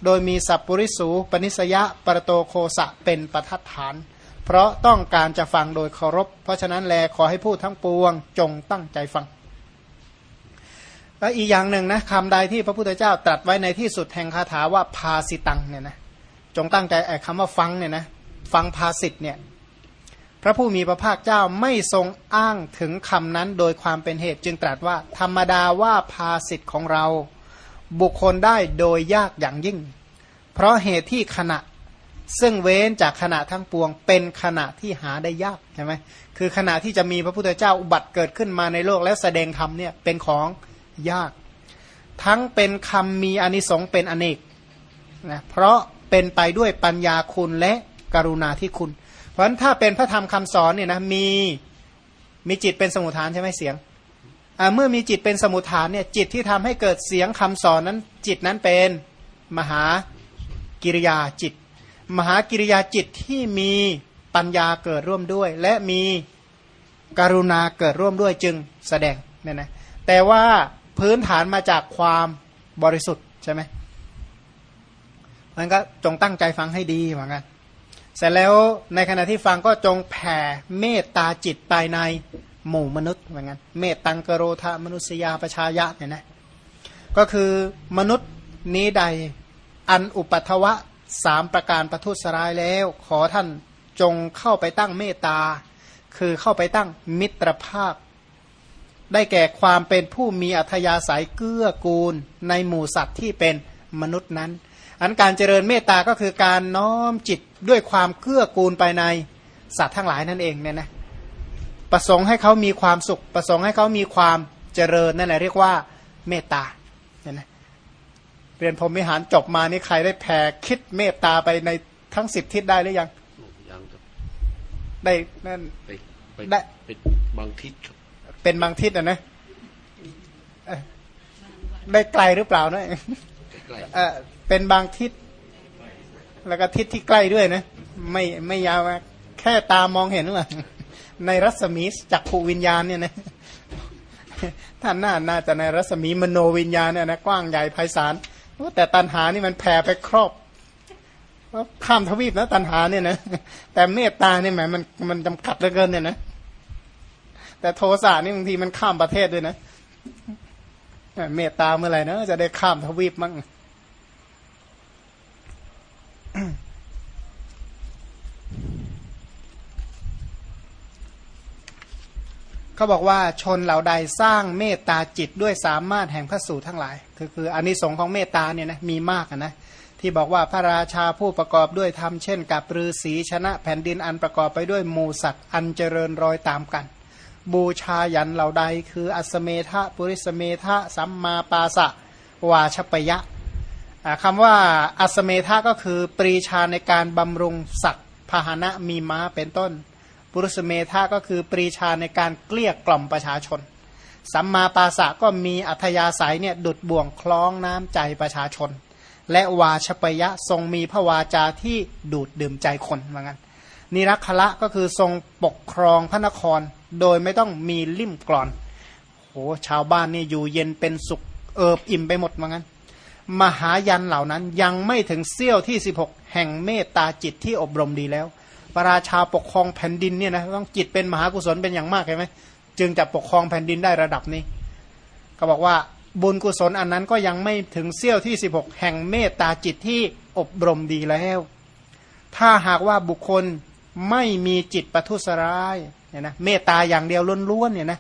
โดยมีสัพปริสูปนิสยะปรโตโคสะเป็นประทัดฐาน เพราะต้องการจะฟังโดยเคารพ เพราะฉะนั้นแลขอให้พูดทั้งปวงจงตั้งใจฟังแล้วอีกอย่างหนึ่งนะคำใดที่พระพุทธเจ้าตรัสไว้ในที่สุดแห่งคาถาว่าพาสิตังเนี่ยนะจงตั้งใจไอ้คำว่าฟังเนี่ยนะ ฟังภาสิทธ์เนี่ยพระผู้มีพระภาคเจ้าไม่ทรงอ้างถึงคำนั้นโดยความเป็นเหตุจึงตรัสว่า ธรรมดาว่าภาสิทธ์ของเรา บุคคลได้โดยยากอย่างยิ่ง เพราะเหตุที่ขณะซึ่งเว้นจากขณะทั้งปวง เป็นขณะที่หาได้ยากใช่ไหมคือขณะที่จะมีพระพุทธเจ้าอุบัติเกิดขึ้นมาในโลกแล้วแสดงธรรมเนี่ยเป็นของยาก ทั้งเป็นคำมีอนิสงส์เป็นอเนกนะเพราะเป็นไปด้วยปัญญาคุณและ กรุณาที่คุณ เพราะฉะนั้นถ้าเป็นพระธรรมคำสอนเนี่ยนะมีมีจิตเป็นสมุทฐานใช่ไหมเสียงเมื่อมีจิตเป็นสมุทฐานเนี่ยจิตที่ทำให้เกิดเสียงคำสอนนั้น จิตนั้นเป็นมหากิริยาจิต มหากิริยาจิตที่มีปัญญาเกิดร่วมด้วย และมีกรุณาเกิดร่วมด้วยจึงแสดงเนี่ยนะแต่ว่าพื้นฐานมาจากความบริสุทธิ์ใช่ไหมมันก็จงตั้งใจฟังให้ดีเหมือนกัน เสร็จแล้วในขณะที่ฟังก็จงแผ่เมตตาจิตไปในหมู่มนุษย์เหมือนกันเมตตังกโรธามนุษยาประชายะเนี่ยนะก็คือมนุษย์นี้ใดอันอุปัทวะสามประการประทุษร้ายแล้ว ขอท่านจงเข้าไปตั้งเมตตา คือเข้าไปตั้งมิตรภาพ ได้แก่ความเป็นผู้มีอัธยาศัยเกื้อกูลในหมู่สัตว์ที่เป็นมนุษย์นั้น อันการเจริญเมตตาก็คือการน้อมจิตด้วยความเกื้อกูลไปในสัตว์ทั้งหลายนั่นเองเนี่ยนะประสงค์ให้เขามีความสุข ประสงค์ให้เขามีความเจริญนั่นแหละเรียกว่าเมตตาเนี่ยนะเรียนพรมวิหารจบมานี่ใครได้แผ่คิดเมตตาไปในทั้งสิบทิศได้หรือยังยังครับได้นั่นได้เป็นบางทิศครับเป็นบางทิศอะนะได้ไกลหรือเปล่านะใกล้ เป็นบางทิศ แล้วก็ทิศที่ใกล้ด้วยนะ ไม่ไม่ยาวแค่ตามองเห็นว่าในรัศมีจักภูวิญญาณเนี่ยนะท่านน่าน่าจะในรัศมีมโนวิญญาณเนี่ยนะกว้างใหญ่ไพศาลแต่ตันหานี่มันแผ่ไปครอบข้ามทวีปนะตันหาเนี่ยนะแต่เมตตาเนี่ยหมายมันมันจำกัดเหลือเกินเนี่ยนะแต่โทสะนี่บางทีมันข้ามประเทศด้วยนะเมตตาเมื่อไหร่นะจะได้ข้ามทวีปมั้ง เขาบอกว่าชนเหล่าใดสร้างเมตตาจิตด้วยสามารถแห่งพระสูตรทั้งหลาย คือคืออันนี้สงของเมตตาเนี่ยนะมีมากนะที่บอกว่าพระราชาผู้ประกอบด้วยธรรมเช่น กับฤาษีชนะแผ่นดินอันประกอบไปด้วยหมูสัตว์อันเจริญรอยตามกัน บูชายันเหล่าใด คืออัสเมทะปุริสเมทะสัมมาปาสะวาชปยะ คำว่าอัสเมทะก็คือปรีชาในการบำรุงสัตว์พาหนะมีม้าเป็นต้น ปุรุสเมธาก็คือปรีชาในการเกลี้ยกล่อมประชาชน สัมมาปาสะก็มีอัธยาศัยเนี่ยดุดบ่วงคล้องน้ำใจประชาชน และวาชปยะทรงมีพระวาจาที่ดูดดื่มใจคนเหมือนกันนิรักขละก็คือทรงปกครองพระนครโดยไม่ต้องมีลิ่มกรอนโหชาวบ้านนี่อยู่เย็นเป็นสุขเอิบอิ่มไปหมดเหมือนกัน มหายันเหล่านั้นยังไม่ถึงเสี้ยวที่ 16 แห่งเมตตาจิตที่อบรมดีแล้วพระราชาปกครองแผ่นดินเนี่ยนะต้องจิตเป็นมหากุศลเป็นอย่างมากใช่ไหมจึงจะปกครองแผ่นดินได้ระดับนี้ ก็บอกว่าบุญกุศลอันนั้นก็ยังไม่ถึงเสี้ยวที่ 16 แห่งเมตตาจิตที่อบรมดีแล้ว ถ้าหากว่าบุคคลไม่มีจิตปัทุสร้ายเนี่ยนะเมตตาอย่างเดียวล้วนๆเนี่ยนะ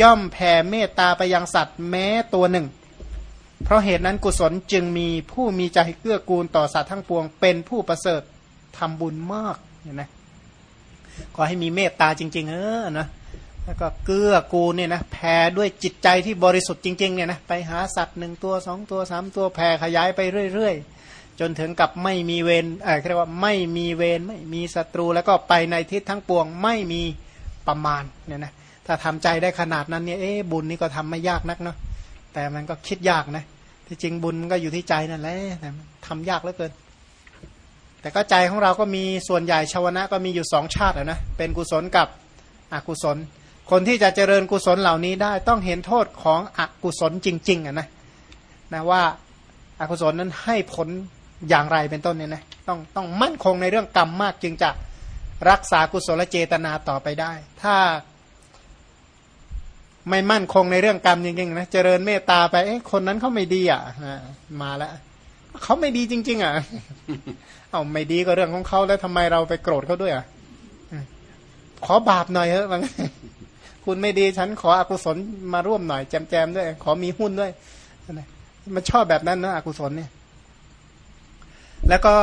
ย่อมแผ่เมตตาไปยังสัตว์แม้ตัวหนึ่ง เพราะเหตุนั้นกุศลจึงมีผู้มีใจเกื้อกูลต่อสัตว์ทั้งปวง เป็นผู้ประเสริฐทำบุญมากเห็นไหมขอให้มีเมตตาจริง ๆ เออนะแล้วก็เกื้อกูลเนี่ยนะแผ่ด้วยจิตใจที่บริสุทธิ์จริงๆเนี่ยนะไปหาสัตว์หนึ่งตัวสองตัวสามตัวแผ่ขยายไปเรื่อย ๆ จนถึงกับไม่มีเวรเออเรียกว่าไม่มีเวรไม่มีศัตรูแล้วก็ไปในทิศทั้งปวงไม่มีประมาณเนี่ยนะถ้าทำใจได้ขนาดนั้นเนี่ยเอ๊บุญนี่ก็ทำไม่ยากนักเนาะ แต่มันก็คิดยากนะที่จริงบุญมันก็อยู่ที่ใจนั่นแหละแต่ทำยากเหลือเกิน แต่ก็ใจของเราก็มีส่วนใหญ่ชาวนะก็มีอยู่สองชาตินะเป็นกุศลกับอกุศล คนที่จะเจริญกุศลเหล่านี้ได้ต้องเห็นโทษของอกุศลจริงๆอะนะนะว่าอากุศลนั้นให้ผลอย่างไรเป็นต้นเนี่ยนะต้องต้องมั่นคงในเรื่องกรรมมากจึงจะรักษากุศลเจตนาต่อไปได้ ถ้า ไม่มั่นคงในเรื่องกรรมจริงๆนะเจริญเมตตาไปเอ๊ะคนนั้นเขาไม่ดีอะมาแล้วเขาไม่ดีจริง ๆ อะ เอาไม่ดีก็เรื่องของเขาแล้วทำไมเราไปโกรธเขาด้วยอะขอบาปหน่อยเถอะบางคุณไม่ดีฉันขออกุศลมาร่วมหน่อยแจมๆด้วย ขอมีหุ้นด้วยมันชอบแบบนั้นนะอกุศลเนี่ย แล้วก็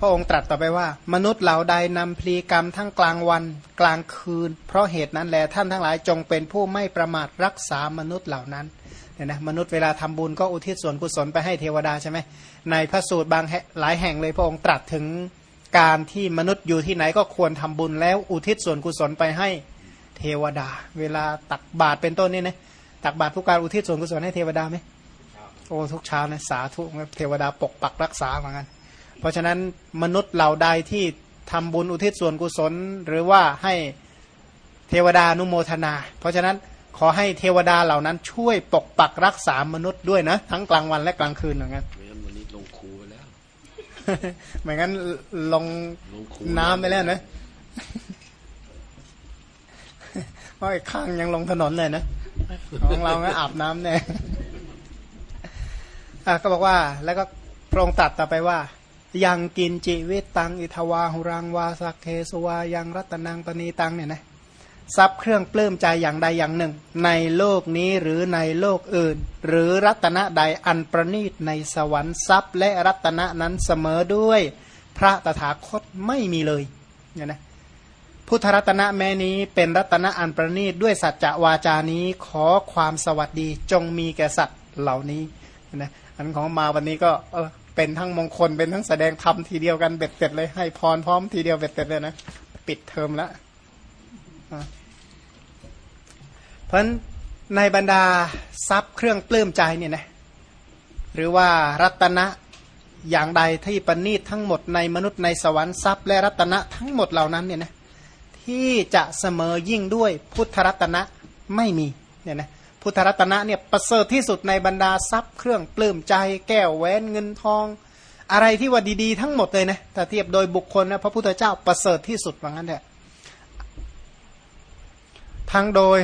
พระองค์ตรัสต่อไปว่า มนุษย์เหล่าใดนำพลีกรรมทั้งกลางวันกลางคืน เพราะเหตุนั้นแลท่านทั้งหลายจงเป็นผู้ไม่ประมาทรักษามนุษย์เหล่านั้นเนี่ยนะมนุษย์เวลาทำบุญก็อุทิศส่วนกุศลไปให้เทวดาใช่ไหมในพระสูตรบางหลายแห่งเลยพระองค์ตรัสถึงการที่มนุษย์อยู่ที่ไหนก็ควรทำบุญแล้วอุทิศส่วนกุศลไปให้เทวดา เวลาตักบาตรเป็นต้นนี่นะตักบาตรผู้การอุทิศส่วนกุศลให้เทวดาไหมโอ้ทุกเช้านะสาธุเทวดาปกปักรักษาเหมือนกัน เพราะฉะนั้นมนุษย์เหล่าใดที่ทำบุญอุทิศส่วนกุศล หรือว่าให้เทวดานุโมทนา เพราะฉะนั้นขอให้เทวดาเหล่านั้นช่วยปกปักรักษามนุษย์ด้วยนะ ทั้งกลางวันและกลางคืนเหมือนกันไม่งั้นวันนี้ลงคูไปแล้วไม่งั้นลงน้ำไปแล้วนะเพราะไอ้ข้างยังลงถนนเลยนะของเราก็อาบน้ำเนี่ยอะก็บอกว่า แล้วก็พระองค์ตัดต่อไปว่า ยังกินจิวิตตัง อิทวาหุรังวาสักเคสวายังรัตนังปณีตังเนี่ยนะทรัพย์เครื่องปลื้มใจอย่างใดอย่างหนึ่ง ในโลกนี้หรือในโลกอื่น หรือรัตนะใดอันประณีตในสวรรค์ทรัพย์ และรัตนะนั้นเสมอด้วยพระตถาคตไม่มีเลยเนี่ยนะพุทธรัตนะแม้นี้เป็นรัตนะอันประณีตด้วยสัจจะวาจานี้ขอความสวัสดีจงมีแก่สัตว์เหล่านี้นะอันของมาวันนี้ก็เออ เป็นทั้งมงคลเป็นทั้งแสดงธรรมทีเดียวกันเบ็ดเสร็จเลยให้พรพร้อมทีเดียวเบ็ดเสร็จเลยนะปิดเทอมแล้วเพราะในบรรดาทรัพย์เครื่องปลื้มใจเนี่ยนะหรือว่ารัตนะอย่างใดที่ปณีตทั้งหมดในมนุษย์ในสวรรค์ทรัพย์และรัตนะทั้งหมดเหล่านั้นเนี่ยนะที่จะเสมอยิ่งด้วยพุทธรัตนะไม่มีเนี่ยนะ พุทธรัตนะเนี่ยประเสริฐที่สุดในบรรดาทรัพย์เครื่องปลื้มใจ แก้วแหวนเงินทอง อะไรที่ว่าดีๆ ทั้งหมดเลยนะแต่เทียบโดยบุคคลนะพระพุทธเจ้าประเสริฐที่สุดว่างั้นแหละทั้งโดย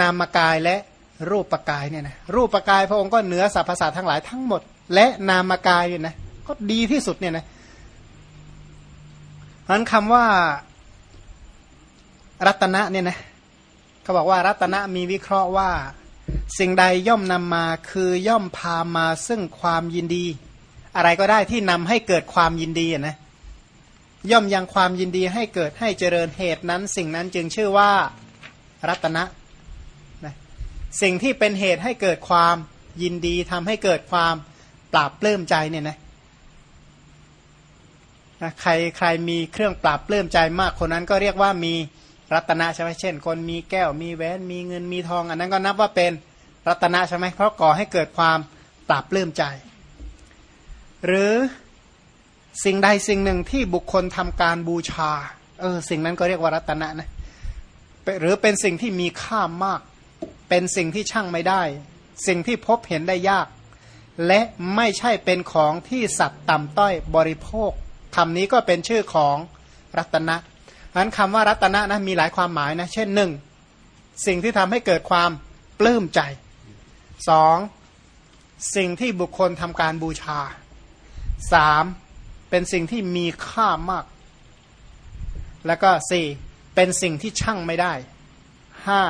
นามกายและรูปกายเนี่ยนะรูปกายพระองค์ก็เหนือสรรพสัตว์ทั้งหลายทั้งหมด และนามกายเนี่ยนะก็ดีที่สุดเนี่ยนะนั้นคำว่ารัตนะเนี่ยนะ เขาบอกว่ารัตนะมีวิเคราะห์ว่า สิ่งใดย่อมนำมาคือย่อมพามาซึ่งความยินดี อะไรก็ได้ที่นำให้เกิดความยินดีนะย่อมยังความยินดีให้เกิดให้เจริญเหตุนั้น สิ่งนั้นจึงชื่อว่ารัตนะนะสิ่งที่เป็นเหตุให้เกิดความยินดีทำให้เกิดความปราบเปลื้มใจเนี่ยนะนะใครใครมีเครื่องปราบเปลื้มใจมากคนนั้นก็เรียกว่ามี รัตนะใช่ไหมเช่น คนมีแก้วมีแหวนมีเงินมีทอง อันนั้นก็นับว่าเป็นรัตนะใช่ไหมเพราะก่อให้เกิดความปราบปลื้มใจ หรือสิ่งใดสิ่งหนึ่งที่บุคคลทำการบูชา เออ สิ่งนั้นก็เรียกว่ารัตนะนะหรือเป็นสิ่งที่มีค่ามาก เป็นสิ่งที่ช่างไม่ได้ สิ่งที่พบเห็นได้ยาก และไม่ใช่เป็นของที่สัตว์ต่ำต้อยบริโภคคำนี้ก็เป็นชื่อของรัตนะ นั้นคำว่ารัตนะนะมีหลายความหมายนะ เช่นหนึ่งสิ่งที่ทำให้เกิดความปลื้มใจสองสิ่งที่บุคคลทำการบูชาสามเป็นสิ่งที่มีค่ามาก แล้วก็สี่เป็นสิ่งที่ช่างไม่ได้ห้า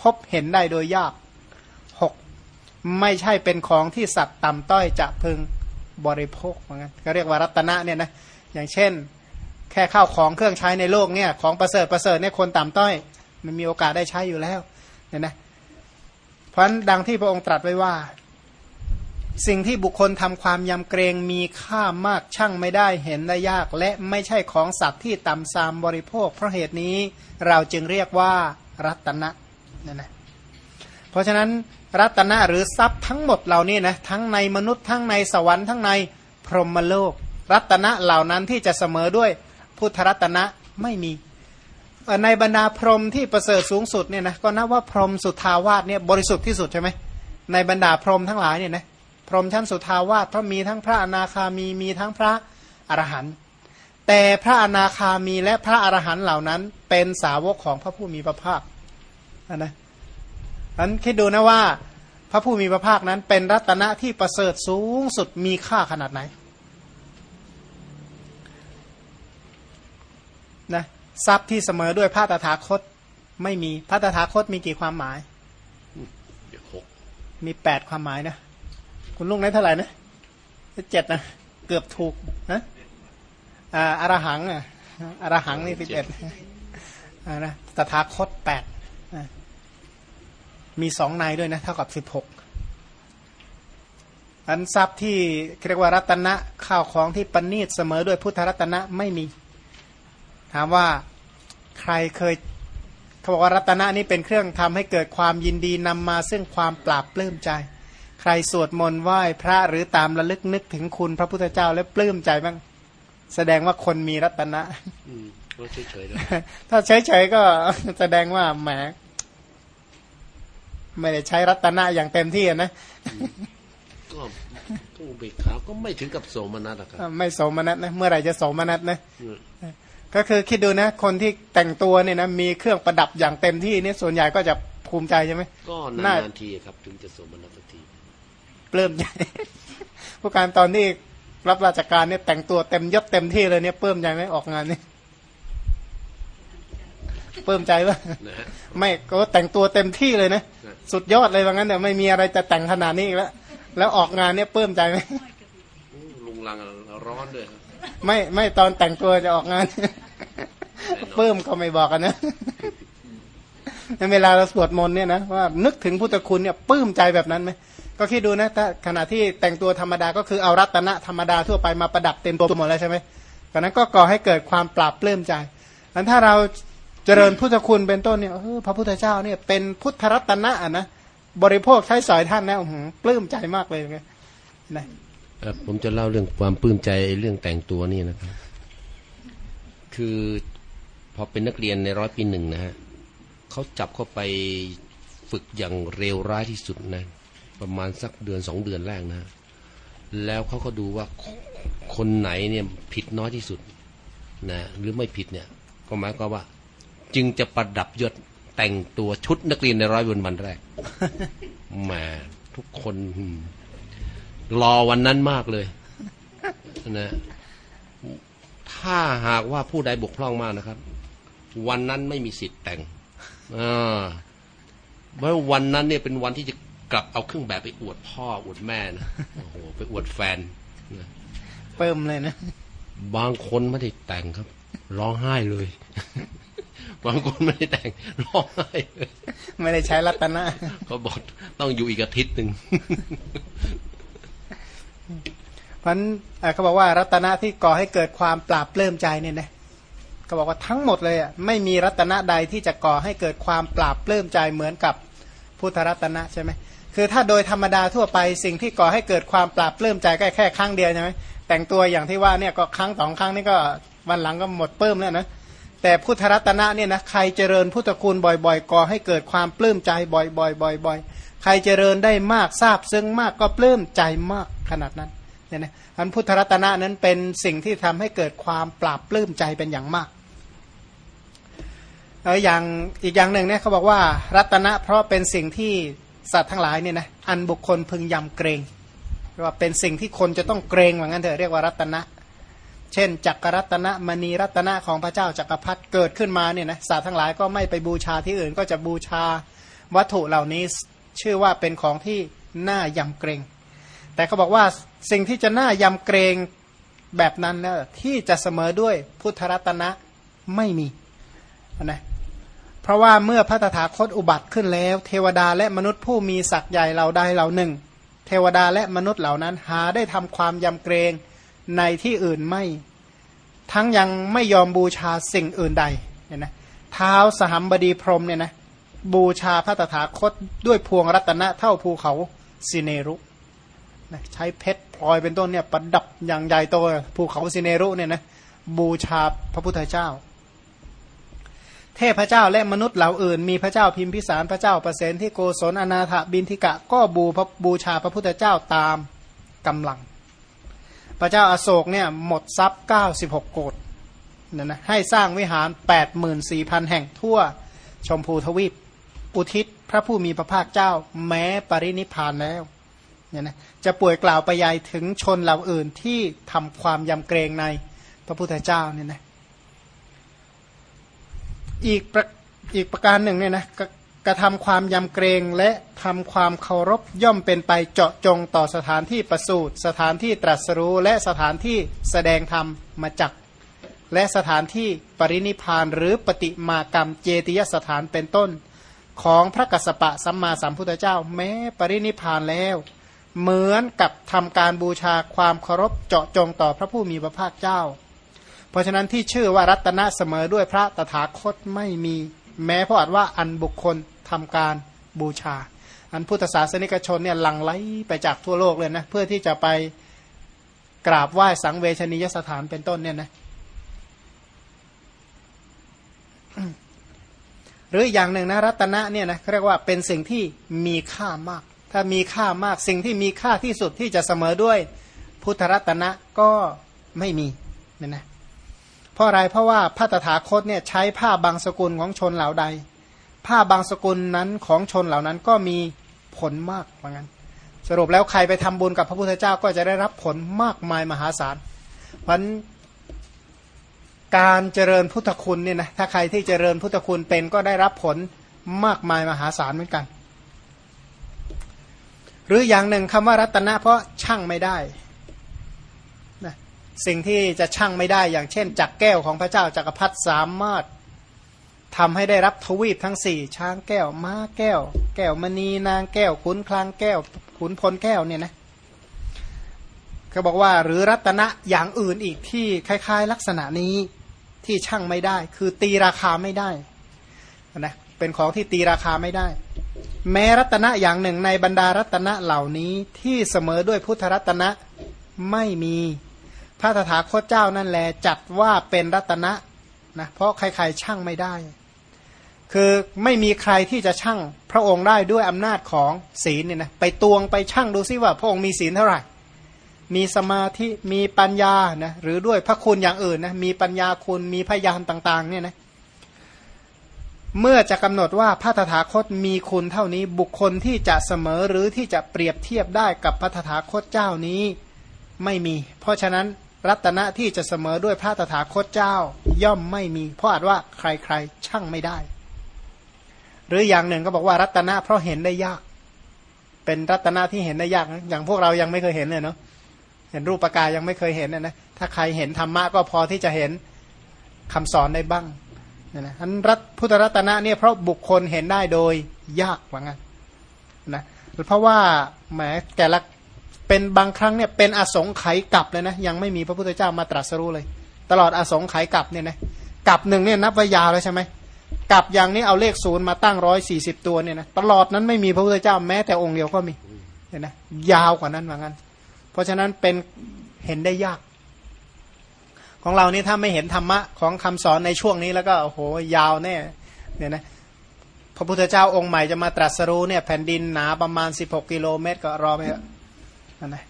พบเห็นได้โดยยากหกไม่ใช่เป็นของที่สัตว์ต่ำต้อยจะพึงบริโภคเหมือนกันก็เรียกว่ารัตนะเนี่ยนะอย่างเช่น แค่ข้าวของเครื่องใช้ในโลกเนี่ยของประเสริฐประเสริฐเนี่ยคนต่ำต้อย มันมีโอกาสได้ใช้อยู่แล้วเนี่ยนะเพราะฉะนั้นดังที่พระองค์ตรัสไว้ว่า สิ่งที่บุคคลทำความยำเกรงมีค่ามากช่างไม่ได้เห็นได้ยาก และไม่ใช่ของสัตว์ที่ต่ำซามบริโภค เพราะเหตุนี้เราจึงเรียกว่ารัตนะเนี่ยนะเพราะฉะนั้นรัตนะหรือทรัพย์ทั้งหมดเหล่านี้นะทั้งในมนุษย์ทั้งในสวรรค์ทั้งในพรหมโลก รัตนะเหล่านั้นที่จะเสมอด้วย พุทธรัตนะไม่มี ในบรรดาพรหมที่ประเสริฐสูงสุดเนี่ยนะก็นับว่าพรหมสุทาวาสเนี่ยบริสุทธิ์ที่สุดใช่ไหมในบรรดาพรหมทั้งหลายเนี่ยนะพรหมชั้นสุทาวาสเพราะมีทั้งพระอนาคามีมีทั้งพระอรหันต์แต่พระอนาคามีและพระอรหันต์เหล่านั้น เป็นสาวกของพระผู้มีพระภาคอะนะนั้นคิดดูนะว่า พระผู้มีพระภาคนั้นเป็นรัตนะที่ประเสริฐสูงสุดมีค่าขนาดไหน นะทรัพย์ที่เสมอด้วยพระตถาคตไม่มีพระตถาคตมีกี่ความหมายเดี๋ยวหกมีแปดความหมายนะคุณลุงได้เท่าไหร่นะเจ็ดนะเกือบถูกนะอ่าอรหังอะอรหังนี่สิบเอ็ดอ่านะตถาคตแปดอะมีสองในด้วยนะ เท่ากับสิบหกอันทรัพย์ที่เรียกว่ารัตนะข้าวของที่ปณีตเสมอด้วยพุทธรัตนะไม่มี ถามว่าใครเคยเขาบอกว่ารัตนะนี้เป็นเครื่องทำให้เกิดความยินดีนำมาซึ่งความปราบปลื้มใจ ใครสวดมนต์ไหว้พระหรือตามระลึกนึกถึงคุณพระพุทธเจ้าแล้วปลื้มใจบ้างแสดงว่าคนมีรัตนะอืมก็เฉยๆแล้วถ้าเฉยๆก็แสดงว่าแหมไม่ได้ใช้รัตนะอย่างเต็มที่อะนะก็ก็อุเบกขาก็ไม่ถึงกับโสมนัสอะครับไม่สมนัตนะ เมื่อไหร่จะสมนัตนะอืม ก็คือคิดดูนะ คนที่แต่งตัวเนี่ยนะมีเครื่องประดับอย่างเต็มที่เนี่ยส่วนใหญ่ก็จะภูมิใจใช่ไหมก็น่านานๆทีครับ ถึงจะโสมนัสสักทีปลื้มใจผู้การตอนที่รับราชการเนี่ยแต่งตัวเต็มยศเต็มที่เลยเนี่ยปลื้มใจไหมออกงานนี่ปลื้มใจปะนะฮะไม่ก็แต่งตัวเต็มที่เลยนะครับสุดยอดเลยว่างั้นแต่ไม่มีอะไรจะแต่งขนาดนี้อีกแล้วแล้วออกงานเนี่ยปลื้มใจไหมอืมลุงลังร้อนด้วยครับ ไม่ไม่ตอนแต่งตัวจะออกงานปลื้มก็ไม่บอกกันนะในเวลาเราสวดมนต์เนี่ยนะว่านึกถึงพุทธคุณเนี่ยปลื้มใจแบบนั้นไหมก็คิดดูนะถ้าขณะที่แต่งตัวธรรมดาก็คือเอารัตนะธรรมดาทั่วไปมาประดับเต็มตัวหมดแล้วใช่ไหมดังนั้นก็ก่อให้เกิดความปราบปลื้มใจอันถ้าเราเจริญพุทธคุณเป็นต้นเนี่ยเออพระพุทธเจ้าเนี่ยเป็นพุทธรัตนะนะบริโภคใช้สอยท่านนะอื้อหือปลื้มใจมากเลยไงนะ เอ่อผมจะเล่าเรื่องความปลื้มใจเรื่องแต่งตัวนี่นะครับ คือพอเป็นนักเรียนในร้อยปีหนึ่งนะฮะเขาจับเข้าไปฝึกอย่างเร็วร้ายที่สุดนะ ประมาณสักเดือนสองเดือนแรกนะ แล้วเขาก็ดูว่าคคนไหนเนี่ยผิดน้อยที่สุดนะหรือไม่ผิดเนี่ยก็หมายความว่า จึงจะประดับยศแต่งตัวชุดนักเรียนในร้อยวันวันแรกแหมทุกคนอืม รอวันนั้นมากเลยนะถ้าหากว่าผู้ใดบกพร่องมากนะครับ วันนั้นไม่มีสิทธิ์แต่งอ่าเพราะวันนั้นเนี่ยเป็นวันที่จะกลับเอาเครื่องแบบไปอวดพ่ออวดแม่นะโอ้โหไปอวดแฟนนะปลื้มเลยนะ บางคนไม่ได้แต่งครับ ร้องไห้เลย บางคนไม่ได้แต่ง ร้องไห้เลยไม่ได้ใช้รัตนะเขาบอกต้องอยู่อีกอาทิตย์หนึ่ง เพราะฉะนั้นเขาบอกว่ารัตนะที่ก่อให้เกิดความปราบปลื้มใจเนี่ยนะเขาบอกว่าทั้งหมดเลยอะไม่มีรัตนะใดที่จะก่อให้เกิดความปราบปลื้มใจเหมือนกับพุทธรัตนะใช่ไหมคือถ้าโดยธรรมดาทั่วไปสิ่งที่ก่อให้เกิดความปราบปลื้มใจก็แค่ครั้งเดียวใช่ไหมแต่งตัวอย่างที่ว่าเนี่ยก็ครั้งสองครั้งนี่ก็วันหลังก็หมดปลื้มแล้วนะแต่พุทธรัตนะเนี่ยนะใครเจริญพุทธคุณบ่อยๆก่อให้เกิดความปลื้มใจบ่อยๆบ่อยๆใครเจริญได้มากทราบซึ้งมากก็ปลื้มใจมากขนาดนั้น เนี่ยนะอันพุทธรัตนะนั้นเป็นสิ่งที่ทำให้เกิดความปราบปลื้มใจเป็นอย่างมากเอออย่างอีกอย่างหนึ่งเนี่ยเขาบอกว่ารัตนะเพราะเป็นสิ่งที่สัตว์ทั้งหลายเนี่ยนะอันบุคคลพึงยำเกรงเรียกว่าเป็นสิ่งที่คนจะต้องเกรงว่างั้นเถอะเรียกว่ารัตนะ เช่น จักรรัตนะมณีรัตนะของพระเจ้าจักรพรรดิเกิดขึ้นมาเนี่ยนะสัตว์ทั้งหลายก็ไม่ไปบูชาที่อื่นก็จะบูชาวัตถุเหล่านี้ชื่อว่าเป็นของที่น่ายำเกรง แต่เขาบอกว่าสิ่งที่จะน่ายำเกรงแบบนั้นนะที่จะเสมอด้วยพุทธรัตนะไม่มีนะเพราะว่าเมื่อพระตถาคตอุบัติขึ้นแล้ว เทวดาและมนุษย์ผู้มีศักย์ใหญ่เราใดเหล่าหนึ่ง เทวดาและมนุษย์เหล่านั้นหาได้ทำความยำเกรงในที่อื่นไม่ ทั้งยังไม่ยอมบูชาสิ่งอื่นใดเนี่ยนะเท้าสหัมบดีพรหมเนี่ยนะบูชาพระตถาคตด้วยพวงรัตนะเท่าภูเขาสิเนรุ ใช้เพชรพลอยเป็นต้นเนี่ยประดับอย่างใหญ่โตภูเขาสิเนรุเนี่ยนะบูชาพระพุทธเจ้า เทพเจ้าและมนุษย์เหล่าอื่น มีพระเจ้าพิมพิสารพระเจ้าประเสนที่โกศลอนาถบินทิกะก็บูพบูชาพระพุทธเจ้าตามกำลัง พระเจ้าอาโศกเนี่ยหมดทรัพย์96 โกดเนี่ยนะให้สร้างวิหาร 84,000 แห่งทั่วชมพูทวีป อุทิศพระผู้มีพระภาคเจ้าแม้ปรินิพานแล้วเนี่ยนะ จะป่วยกล่าวไปยายถึงชนเหล่าอื่นที่ทำความยำเกรงในพระพุทธเจ้าเนี่ยนะอีกประอีกประการหนึ่งเนี่ยนะกกระทำความยำเกรงและทำความเคารพย่อมเป็นไปเจาะจงต่อสถานที่ประสูติสถานที่ตรัสรู้และสถานที่แสดงธรรมมาจักและสถานที่ปรินิพานหรือปฏิมากรรมเจติยสถานเป็นต้น ของพระกัสสปะสัมมาสัมพุทธเจ้า แม้ปรินิพานแล้ว เหมือนกับทำการบูชาความเคารพเจาะจงต่อพระผู้มีพระภาคเจ้า เพราะฉะนั้นที่ชื่อว่ารัตนะเสมอด้วยพระตถาคตไม่มีแม้เพราะอาจว่าอันบุคคลทำการบูชา อันพุทธศาสนิกชนเนี่ยหลั่งไหลไปจากทั่วโลกเลยนะเพื่อที่จะไปกราบไหว้สังเวชนียสถานเป็นต้นเนี่ยนะหรืออย่างหนึ่งนะรัตนะเนี่ยนะเรียกว่าเป็นสิ่งที่มีค่ามาก ถ้ามีค่ามากสิ่งที่มีค่าที่สุดที่จะเสมอด้วย พุทธรัตนะก็ไม่มีเนี่ยนะเพราะอะไรเพราะว่าพระตถาคตเนี่ยใช้ผ้าบางสกุลของชนเหล่าใด ผ้าบางสกุลนั้นของชนเหล่านั้นก็มีผลมากเหมือนกันสรุปแล้วใครไปทำบุญกับพระพุทธเจ้าก็จะได้รับผลมากมายมหาศาลเพราะการเจริญพุทธคุณเนี่ยนะถ้าใครที่เจริญพุทธคุณเป็นก็ได้รับผลมากมายมหาศาลเหมือนกัน รืออย่างหนึ่งคำว่ารัตนะเพราะช่างไม่ได้สิ่งที่จะชั่งไม่ได้อย่างเช่นจักแก้วของพระเจ้าจักรพรรดิสามารถทำให้ได้รับทวีปทั้งสี่ช้างแก้ว ม้าแก้ว แก้วมณีนางแก้ว ขุนคลางแก้ว ขุนพลแก้วเนี่ยนะเขาบอกว่าหรือรัตนะอย่างอื่นอีกที่คล้าย ๆ ลักษณะนี้ที่ช่างไม่ได้ คือตีราคาไม่ได้นะ เป็นของที่ตีราคาไม่ได้ แม้รัตนะอย่างหนึ่งในบรรดารัตนะเหล่านี้ที่เสมอด้วยพุทธรัตนะไม่มีพระตถาคตเจ้านั่นแหละจัดว่าเป็นรัตนะนะเพราะใครๆช่างไม่ได้ คือไม่มีใครที่จะช่างพระองค์ได้ด้วยอำนาจของศีลเนี่ยนะไปตวงไปช่างดูซิว่าพระองค์มีศีลเท่าไหร่ มีสมาธิมีปัญญานะหรือด้วยพระคุณอย่างอื่นนะมีปัญญาคุณมีพยานต่างๆเนี่ยนะ เมื่อจะกำหนดว่าพระตถาคตมีคุณเท่านี้บุคคลที่จะเสมอหรือที่จะเปรียบเทียบได้กับพระตถาคตเจ้านี้ไม่มี เพราะฉะนั้นรัตนะที่จะเสมอด้วยพระตถาคตเจ้าย่อมไม่มี เพราะอาจว่าใครๆช่างไม่ได้ หรืออย่างหนึ่งก็บอกว่ารัตนะเพราะเห็นได้ยาก เป็นรัตนะที่เห็นได้ยาก อย่างพวกเรายังไม่เคยเห็นเลยเนาะเห็นรูปปากายังไม่เคยเห็นนะนะถ้าใครเห็นธรรมะก็พอที่จะเห็นคำสอนได้บ้าง นะนะอันรัตพุทธรัตนะเนี่ยเพราะบุคคลเห็นได้โดยยากว่างั้นนะเพราะว่าแหมแต่ละเป็นบางครั้งเนี่ยเป็นอสงไขยกลับเลยนะยังไม่มีพระพุทธเจ้ามาตรัสรู้เลย ตลอดอสงไขยกลับเนี่ยนะกลับหนึ่งเนี่ยนับว่ายาวเลยใช่ไหมกลับอย่างนี้เอาเลขศูนย์มาตั้งร้อยสี่สิบตัวเนี่ยนะตลอดนั้นไม่มีพระพุทธเจ้าแม้แต่องค์เดียวก็มีเห็นไหมยาวกว่านั้นว่างั้น เพราะฉะนั้นเป็นเห็นได้ยาก ของเรานี่ถ้าไม่เห็นธรรมะของคำสอนในช่วงนี้แล้วก็โอ้โหยาวแน่เนี่ยนะพระพุทธเจ้าองค์ใหม่จะมาตรัสรู้เนี่ยแผ่นดินหนาประมาณสิบหกกิโลเมตร ก็รอไปนะ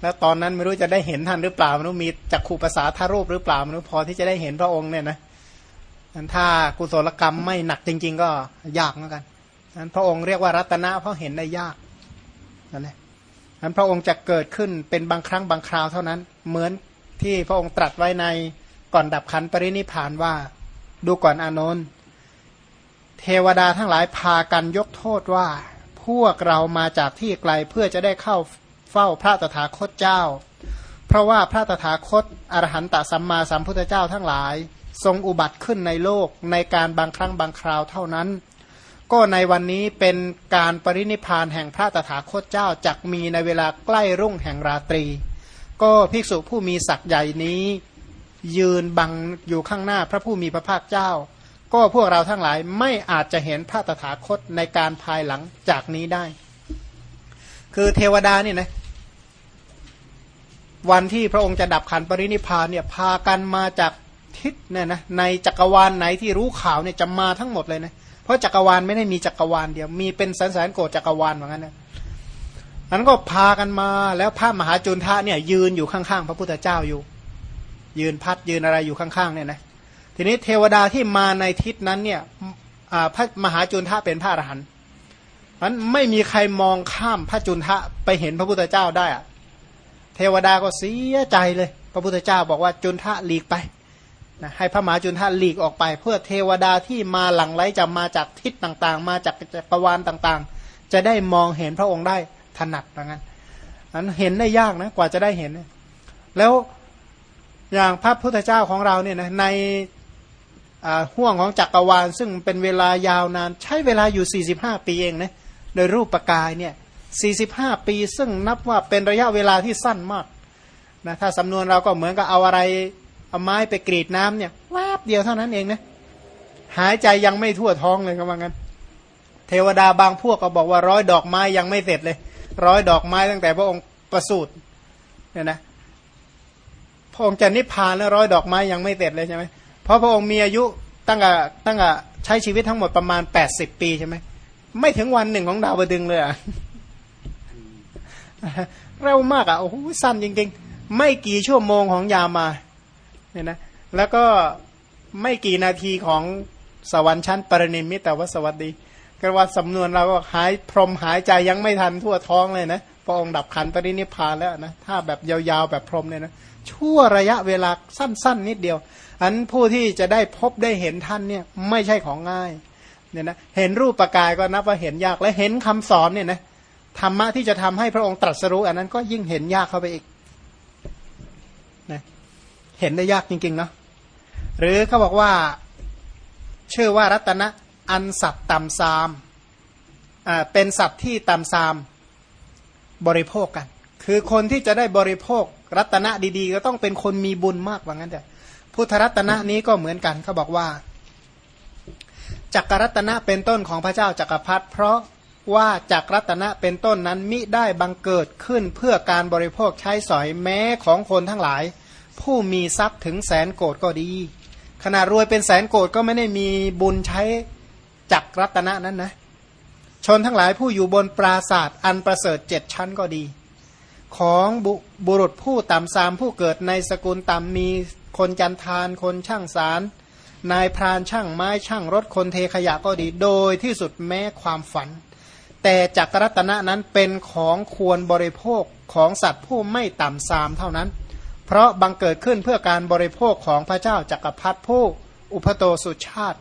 แล้วตอนนั้นไม่รู้จะได้เห็นท่านหรือเปล่าไม่รู้มีจักขู่ภาษาทารูปหรือเปล่าไม่รู้พอที่จะได้เห็นพระองค์เนี่ยนะนั้นถ้ากุศลกรรมไม่หนักจริง ๆ ก็ยากเหมือนกันนั้นพระองค์เรียกว่ารัตนะเพราะเห็นได้ยากนั่นแหละนั้นพระองค์จะเกิดขึ้นเป็นบางครั้งบางคราวเท่านั้น เหมือน ที่พระองค์ตรัสไว้ในก่อนดับขันปรินิพานว่า ดูก่อนอานนท์เทวดาทั้งหลายพากันยกโทษว่า พวกเรามาจากที่ไกลเพื่อจะได้เข้าเฝ้าพระตถาคตเจ้า เพราะว่าพระตถาคตอรหันตสัมมาสัมพุทธเจ้าทั้งหลาย ทรงอุบัติขึ้นในโลกในการบางครั้งบางคราวเท่านั้น ก็ในวันนี้เป็นการปรินิพานแห่งพระตถาคตเจ้าจักมีในเวลาใกล้รุ่งแห่งราตรี ก็ภิกษุผู้มีศักย์ใหญ่นี้ ยืนบังอยู่ข้างหน้าพระผู้มีพระภาคเจ้า ก็พวกเราทั้งหลายไม่อาจจะเห็นพระตถาคตในการภายหลังจากนี้ได้ คือเทวดาเนี่ยนะวันที่พระองค์จะดับขันปรินิพานเนี่ยพากันมาจากทิศเนี่ยนะในจักรวาลไหนที่รู้ข่าวเนี่ยจะมาทั้งหมดเลยนะเพราะจักรวาลไม่ได้มีจักรวาลเดียวมีเป็นแสนแสนโกดจักรวาลเหมือนกันนะ นั้นก็พากันมาแล้วพระมหาจุนทะเนี่ยยืนอยู่ข้างๆ พระพุทธเจ้าอยู่ ยืนพัดยืนอะไรอยู่ข้างๆเนี่ยนะทีนี้เทวดาที่มาในทิศนั้นเนี่ยพระมหาจุนทะเป็นพระอรหันต์มันไม่มีใครมองข้ามพระจุนทะไปเห็นพระพุทธเจ้าได้อะเทวดาก็เสียใจเลย พระพุทธเจ้าบอกว่าจุนทะหลีกไปนะให้พระมหาจุนทะหลีกออกไป เพื่อเทวดาที่มาหลังไหลจะมาจากทิศต่างๆ มาจากจักรวาลต่างๆ จะได้มองเห็นพระองค์ได้ ถนัดเหมือนกันอันเห็นได้ยากนะกว่าจะได้เห็น แล้วอย่างพระพุทธเจ้าของเราเนี่ยนะในห่วงของจักรวาล ซึ่งเป็นเวลายาวนาน ใช้เวลาอยู่ 45 ปีเองนะโดยรูปประกายเนี่ย45 ปี ซึ่งนับว่าเป็นระยะเวลาที่สั้นมากนะถ้าสำนวนเราก็เหมือนกับเอาอะไรเอาไม้ไปกรีดน้ำเนี่ยแวบเดียวเท่านั้นเองนะหายใจยังไม่ทั่วท้องเลยก็ว่างั้น เทวดาบางพวกก็บอกว่าร้อยดอกไม้ยังไม่เสร็จเลย ร้อยดอกไม้ตั้งแต่พระองค์ประสูติเนี่ยนะพระองค์จะนิพพานแล้วร้อยดอกไม้ยังไม่เสร็จเลยใช่ไหมเพราะพระองค์มีอายุตั้งแต่ตั้งแต่ใช้ชีวิตทั้งหมดประมาณแปดสิบปีใช่ไหมไม่ถึงวันหนึ่งของดาวดึงเลยอะเร็วมากอะโอ้โหสั้นจริงๆ ไม่กี่ชั่วโมงของยามาเนี่ยนะแล้วก็ไม่กี่นาทีของสวรรค์ชั้นปรนิมิตแต่ว่าสวัสดี ก็ว่าสำนวนเราก็หายพรมหายใจยังไม่ทันทั่วท้องเลยนะพระองค์ดับขันปรินิพานแล้วนะถ้าแบบยาวๆแบบพรมเนี่ยนะชั่วระยะเวลาสั้น ๆ นิดเดียวอันผู้ที่จะได้พบได้เห็นท่านเนี่ยไม่ใช่ของง่ายเนี่ยนะเห็นรูปประกายก็นับว่าเห็นยากและเห็นคำสอนเนี่ยนะธรรมะที่จะทำให้พระองค์ตรัสรู้อันนั้นก็ยิ่งเห็นยากเข้าไปอีกนะเห็นได้ยากจริงๆเนาะหรือเขาบอกว่า ชื่อว่ารัตนะ อันสัตว์ต่ำซามอ่าเป็นสัตว์ที่ต่ำซามบริโภคกัน คือคนที่จะได้บริโภครัตนะดีๆ ก็ต้องเป็นคนมีบุญมากว่างั้นแต่พุทธรัตนะนี้ก็เหมือนกันเขาบอกว่าจักรรัตนะเป็นต้นของพระเจ้าจักรพรรดิเพราะว่าจักรรัตนะเป็นต้นนั้นมิได้บังเกิดขึ้นเพื่อการบริโภคใช้สอยแม้ของคนทั้งหลาย ผู้มีทรัพย์ถึงแสนโกดก็ดีขนาดรวยเป็นแสนโกดก็ไม่ได้มีบุญใช้ จักรรัตนะนั้นนะ ชนทั้งหลายผู้อยู่บนปราศาสตร์อันประเสริฐเจ็ดชั้นก็ดี ของบบุรุษผู้ต่ำซามผู้เกิดในสกุลต่ำมีคนจันทานคนช่างสาร นายพรานช่างไม้ช่างรถคนเทขยะก็ดี โดยที่สุดแม้ความฝัน แต่จักรรัตนะนั้นเป็นของควรบริโภคของสัตว์ผู้ไม่ต่ำซามเท่านั้น เพราะบังเกิดขึ้นเพื่อการบริโภคของพระเจ้าจักรพรรดิผู้อุปโตสุชาติ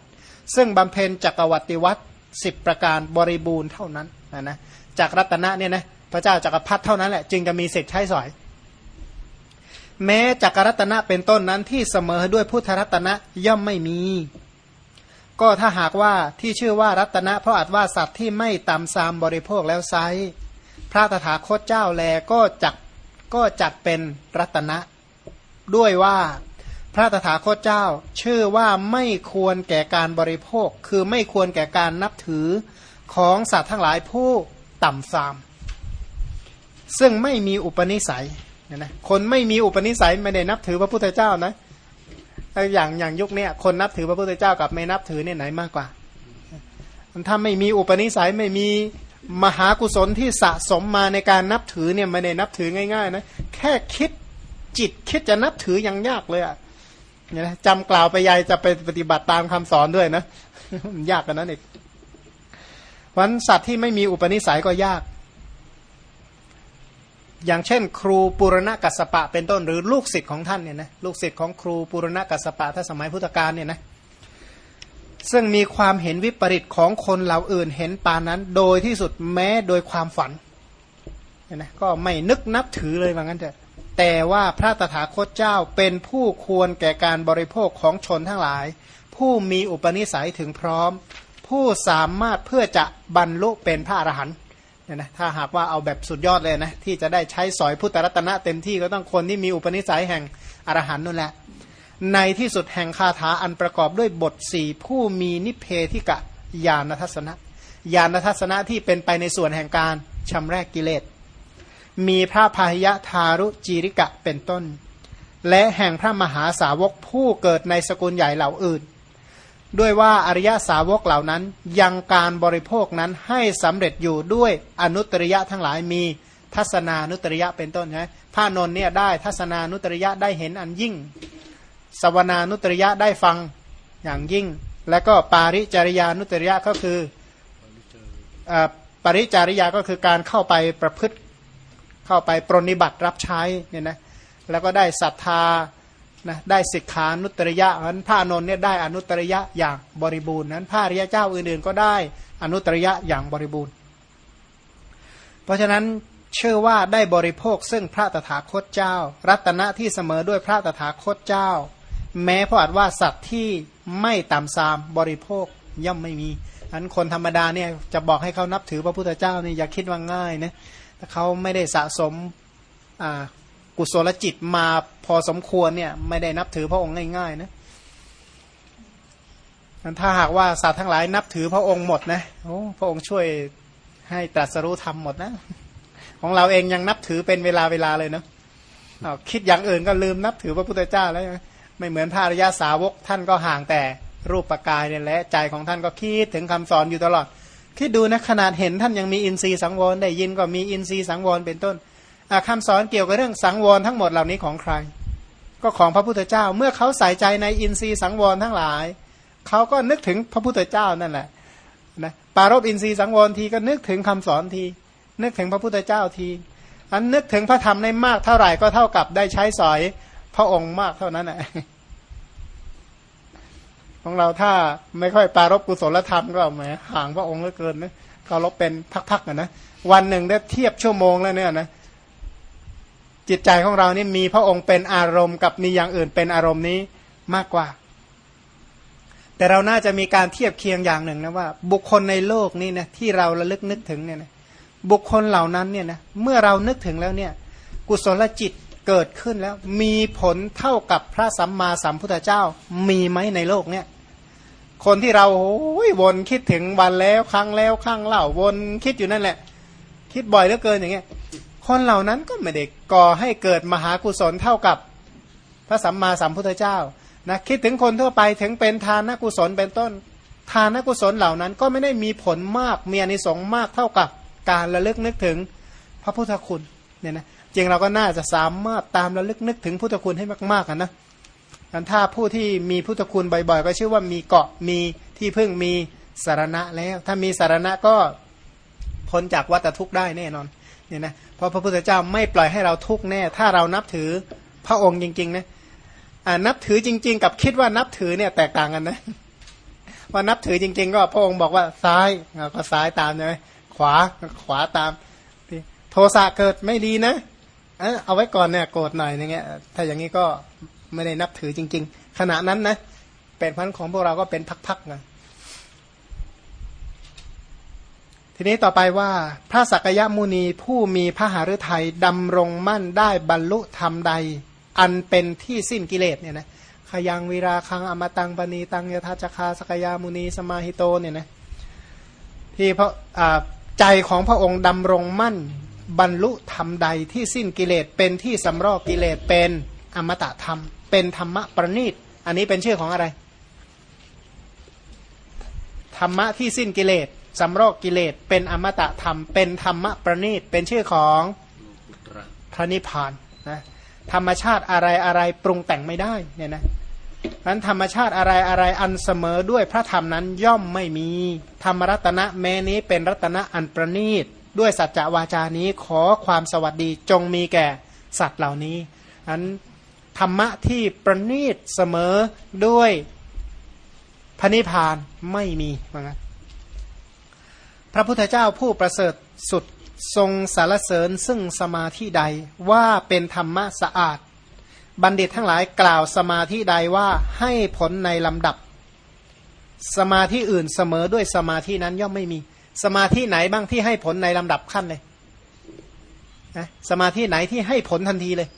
ซึ่งบำเพ็ญจักรวัติวัตรสิบประการบริบูรณ์เท่านั้นนะนะจากรัตนะเนี่ยนะพระเจ้าจักรพรรดิเท่านั้นแหละจึงจะมีสิทธิ์ใช้สอย แม้จักรรัตนะเป็นต้นนั้นที่เสมอด้วยพุทธรัตนะย่อมไม่มี ก็ถ้าหากว่าที่ชื่อว่ารัตนะ เพราะอาจว่าสัตว์ที่ไม่ตามซามบริโภคแล้วไซพระตถาคตเจ้าแลก็จักก็จัดเป็นรัตนะ ด้วยว่า พระตถาคตเจ้า ชื่อว่าไม่ควรแก่การบริโภค คือไม่ควรแก่การนับถือของสัตว์ทั้งหลายผู้ต่ำซาม ซึ่งไม่มีอุปนิสัยเนี่ยนะคนไม่มีอุปนิสัยไม่ได้นับถือพระพุทธเจ้านะอย่างอย่างยุคนี้คนนับถือพระพุทธเจ้ากับไม่นับถือเนี่ยไหนมากกว่าถ้าไม่มีอุปนิสัยไม่มีมหากุศลที่สะสมมาในการนับถือเนี่ยไม่ได้นับถือง่ายๆนะแค่คิดจิตคิดจะนับถือยังยากเลยอะ่ะ เนี่ยนะจำกล่าวไปยายจะไปปฏิบัติตามคำสอนด้วยนะยากกันนั้นอีกวันสัตว์ที่ไม่มีอุปนิสัยก็ยาก อย่างเช่น ครูปุรณกัสปะเป็นต้นหรือลูกศิษย์ของท่านเนี่ยนะลูกศิษย์ของครูปุรณกัสปะถ้าสมัยพุทธกาลเนี่ยนะซึ่งมีความเห็นวิปริตของคนเหล่าอื่นเห็นปานนั้น โดยที่สุดแม้โดยความฝันเนี่ยนะก็ไม่นึกนับถือเลยว่างั้นเถอะ แต่ว่าพระตถาคตเจ้าเป็นผู้ควรแก่การบริโภคของชนทั้งหลาย ผู้มีอุปนิสัยถึงพร้อม ผู้สามารถเพื่อจะบรรลุเป็นพระอรหันต์เนี่ยนะถ้าหากว่าเอาแบบสุดยอดเลยนะที่จะได้ใช้สอยพุทธรัตนะเต็มที่ก็ต้องคนที่มีอุปนิสัยแห่งอรหันต์นั่นแหละ ในที่สุดแห่งคาถาอันประกอบด้วยบทสี่ผู้มีนิเพธิกะญาณทัศนะญาณทัศนะที่เป็นไปในส่วนแห่งการชำแรกกิเลส มีพระพาหยะทารุจีริกะเป็นต้น และแห่งพระมหาสาวกผู้เกิดในสกุลใหญ่เหล่าอื่น ด้วยว่าอริยสาวกเหล่านั้นยังการบริโภคนั้นให้สำเร็จอยู่ด้วยอนุตริยะทั้งหลายมีทัศนานุตริยะเป็นต้นใช่ไหมพระนนเนี่ยได้ทัศนานุตริยะได้เห็นอันยิ่ง สวนานุตริยะได้ฟังอย่างยิ่ง และก็ปาริจริยานุตริยะก็คือปริจาริยาก็คือการเข้าไปประพฤติ เข้าไปปรนิบัติรับใช้เนี่ยนะแล้วก็ได้ศรัทธานะได้สิกขานุตริยะนั้นพระนนท์เนี่ยได้อนุตริยะอย่างบริบูรณ์นั้นพระริยเจ้าอื่นๆ ก็ได้อนุตริยะอย่างบริบูรณ์ เพราะฉะนั้นเชื่อว่าได้บริโภคซึ่งพระตถาคตเจ้า รัตนะที่เสมอด้วยพระตถาคตเจ้า แม้พระอัดว่าสัตว์ที่ไม่ต่ำซามบริโภคย่อมไม่มีอันคนธรรมดาเนี่ยจะบอกให้เขานับถือพระพุทธเจ้านี่อย่าคิดว่าง่ายนะ เขาไม่ได้สะสมกุศลจิตมาพอสมควรเนี่ย ไม่ได้นับถือพระองค์ง่ายๆนะถ้าหากว่าสัตว์ทั้งหลายนับถือพระองค์หมดนะโอ้พระองค์ช่วยให้ตรัสรู้ธรรมหมดนะ ของเราเองยังนับถือเป็นเวลาเวลาเลยเนาะคิดอย่างอื่นก็ลืมนับถือพระพุทธเจ้าแล้วไม่เหมือนพระอริยาสาวกท่านก็ห่างแต่รูปปกายเนี่ยแหละใจของท่านก็คิดถึงคำสอนอยู่ตลอด คิดดูนะขนาดเห็นท่านยังมีอินทรีย์สังวรได้ยินก็มีอินทรีย์สังวรเป็นต้นคำสอนเกี่ยวกับเรื่องสังวรทั้งหมดเหล่านี้ของใคร ก็ของพระพุทธเจ้า เมื่อเขาใส่ใจในอินทรีย์สังวรทั้งหลาย เขาก็นึกถึงพระพุทธเจ้านั่นแหละนะปารบอินทรีย์สังวรทีก็นึกถึงคำสอนที นึกถึงพระพุทธเจ้าทีอันนึกถึงพระธรรมในมากเท่าไหร่ก็เท่ากับได้ใช้สอยพระองค์มากเท่านั้นแหละ ของเราถ้าไม่ค่อยปารบกุศลธรรมก็แหมห่างพระองค์เหลือเกินนะก็ลบเป็นพักๆนะวันหนึ่งได้เทียบชั่วโมงแล้วเนี่ยนะจิตใจของเรานี่มีพระองค์เป็นอารมณ์กับมีอย่างอื่นเป็นอารมณ์นี้มากกว่า แต่เราน่าจะมีการเทียบเคียงอย่างหนึ่งนะว่า บุคคลในโลกนี้นะที่เราระลึกนึกถึงเนี่ยนะบุคคลเหล่านั้นเนี่ยนะเมื่อเรานึกถึงแล้วเนี่ย กุศลจิตเกิดขึ้นแล้ว มีผลเท่ากับพระสัมมาสัมพุทธเจ้ามีไหมในโลกเนี่ย คนที่เราโอ้ยวนคิดถึงวันแล้วครั้งแล้วครั้งเล่าวนคิดอยู่นั่นแหละ คิดบ่อยเหลือเกินอย่างเงี้ย คนเหล่านั้นก็ไม่ได้ก่อให้เกิดมหากุศลเท่ากับพระสัมมาสัมพุทธเจ้านะคิดถึงคนทั่วไปถึงเป็นทานกุศลเป็นต้น ทานกุศลเหล่านั้นก็ไม่ได้มีผลมากมีอนิสงส์มากเท่ากับการระลึกนึกถึงพระพุทธคุณเนี่ยนะจริงเราก็น่าจะสามารถตามระลึกนึกถึงพุทธคุณให้มากๆกันนะ อันถ้าผู้ที่มีพุทธคุณบ่อยๆ ก็ชื่อว่ามีเกาะมีที่พึ่งมีสารณะแล้ว ถ้ามีสารณะก็พ้นจากวัฏทุกข์ได้แน่นอนเนี่ยนะเพราะพระพุทธเจ้าไม่ปล่อยให้เราทุกข์แน่ ถ้าเรานับถือพระองค์จริงๆนะอ่านับถือจริง ๆ กับคิดว่านับถือเนี่ยแตกต่างกันนะว่านับถือจริง ๆ ก็พระองค์บอกว่าซ้ายก็ซ้ายตามใช่ไหมขวาขวาตาม โทสะเกิดไม่ดีนะ เอาไว้ก่อนเนี่ยโกรธหน่อยอย่างเงี้ย ถ้าอย่างนี้ก็ ไม่ได้นับถือจริง ๆ ขณะนั้นนะเป็นพันของพวกเราก็เป็นพักๆนะทีนี้ต่อไปว่าพระสักยมุนีผู้มีพระหฤทัยดำรงมั่นได้บรรลุธรรมใด อันเป็นที่สิ้นกิเลสเนี่ยนะขยังวีราคังอมตังปณีตังยทัจคาสกยามุนีสมาหิโตเนี่ยนะที่พระใจของพระองค์ดำรงมั่นบรรลุธรรมใดที่สิ้นกิเลสเป็นที่สำรอกกิเลสเป็นอมตะธรรม เป็นธรรมะประณีต อันนี้เป็นชื่อของอะไร ธรรมะที่สิ้นกิเลสสำรอกกิเลส เป็นอมตะธรรม เป็นธรรมะประณีต เป็นชื่อของพระนิพพานนะธรรมชาติอะไรอะไรปรุงแต่งไม่ได้เนี่ยนะนั้นธรรมชาติอะไรอะไรอันเสมอด้วยพระธรรมนั้นย่อมไม่มี ธรรมรัตนะแม้นี้เป็นรัตนะอันประณีต ด้วยสัจจวาจานี้ขอความสวัสดีจงมีแก่สัตว์เหล่านี้นั้น ธรรมะที่ประณีตเสมอด้วยพระนิพพานไม่มีเหมือนกันพระพุทธเจ้าผู้ประเสริฐสุดทรงสารเสริญซึ่งสมาธิใดว่าเป็นธรรมะสะอาด บัณฑิตทั้งหลายกล่าวสมาธิใดว่าให้ผลในลำดับ สมาธิอื่นเสมอด้วยสมาธินั้นย่อมไม่มี สมาธิไหนบ้างที่ให้ผลในลำดับขั้นเลยนะสมาธิไหนที่ให้ผลทันทีเลย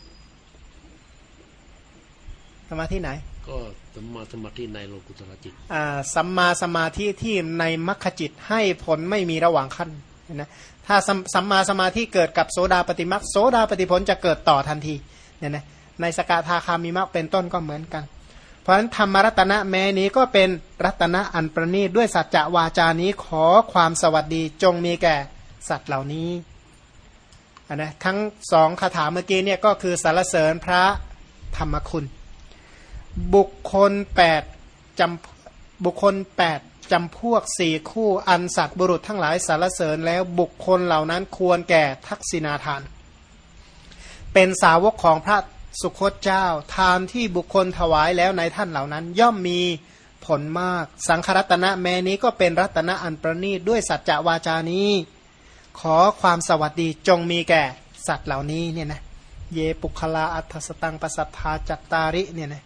สมาธิไหน ก็สัมมาสมาธิในโลกุตระจิตอ่าสัมมาสมาธิที่ในมรรคจิตให้ผลไม่มีระหว่างขั้นนะถ้าสัมมาสมาธิเกิดกับโสดาปฏิมักโสดาปฏิผลจะเกิดต่อทันทีเนี่ยนะในสกทาคามีมรรคเป็นต้นก็เหมือนกัน เพราะฉะนั้นธรรมรัตนะแม้นี้ก็เป็นรัตนะอันประณีตด้วยสัจจะวาจานี้ขอความสวัสดีจงมีแก่สัตว์เหล่านี้นนะทั้งสองคาถาเมื่อกี้เนี่ยก็คือสารเสริญพระธรรมคุณ บุคคลแปดจำบุคคลแปดจำพวกสี่คู่อันสัตว์บุรุษทั้งหลายสารเสริญแล้วบุคคลเหล่านั้นควรแก่ทักษิณาทาน เป็นสาวกของพระสุคตเจ้า ทานที่บุคคลถวายแล้วในท่านเหล่านั้น ย่อมมีผลมาก สังครัตนะแม้นี้ก็เป็นรัตนะอันประณีตด้วยสัจจะวาจานี้ ขอความสวัสดีจงมีแก่สัตว์เหล่านี้เนี่ยนะเยปุคลาอัตสตังปสัทธาจัตตาริเนี่ยนะ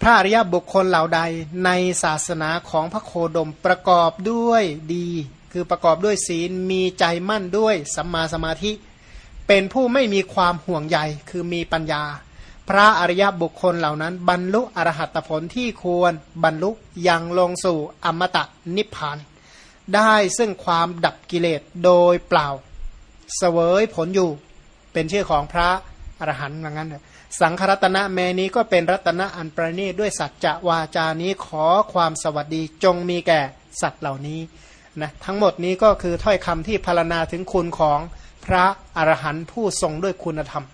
พระอริยบุคคลเหล่าใดในศาสนาของพระโคดมประกอบด้วยดี คือประกอบด้วยศีลมีใจมั่นด้วยสัมมาสมาธิ เป็นผู้ไม่มีความห่วงใยคือมีปัญญา พระอริยบุคคลเหล่านั้น บรรลุอรหัตผลที่ควรบรรลุยังลงสู่อมตะนิพพาน ได้ซึ่งความดับกิเลสโดยเปล่า เสวยผลอยู่ เป็นชื่อของพระอรหันต์ว่างั้น สังครัตนะแมนี้ก็เป็นรัตนะอันประณีตด้วยสัจจะวาจานี้ขอความสวัสดีจงมีแก่สัตว์เหล่านี้นะทั้งหมดนี้ก็คือถ้อยคำที่พารณาถึงคุณของพระอรหันต์ผู้ทรงด้วยคุณธรรม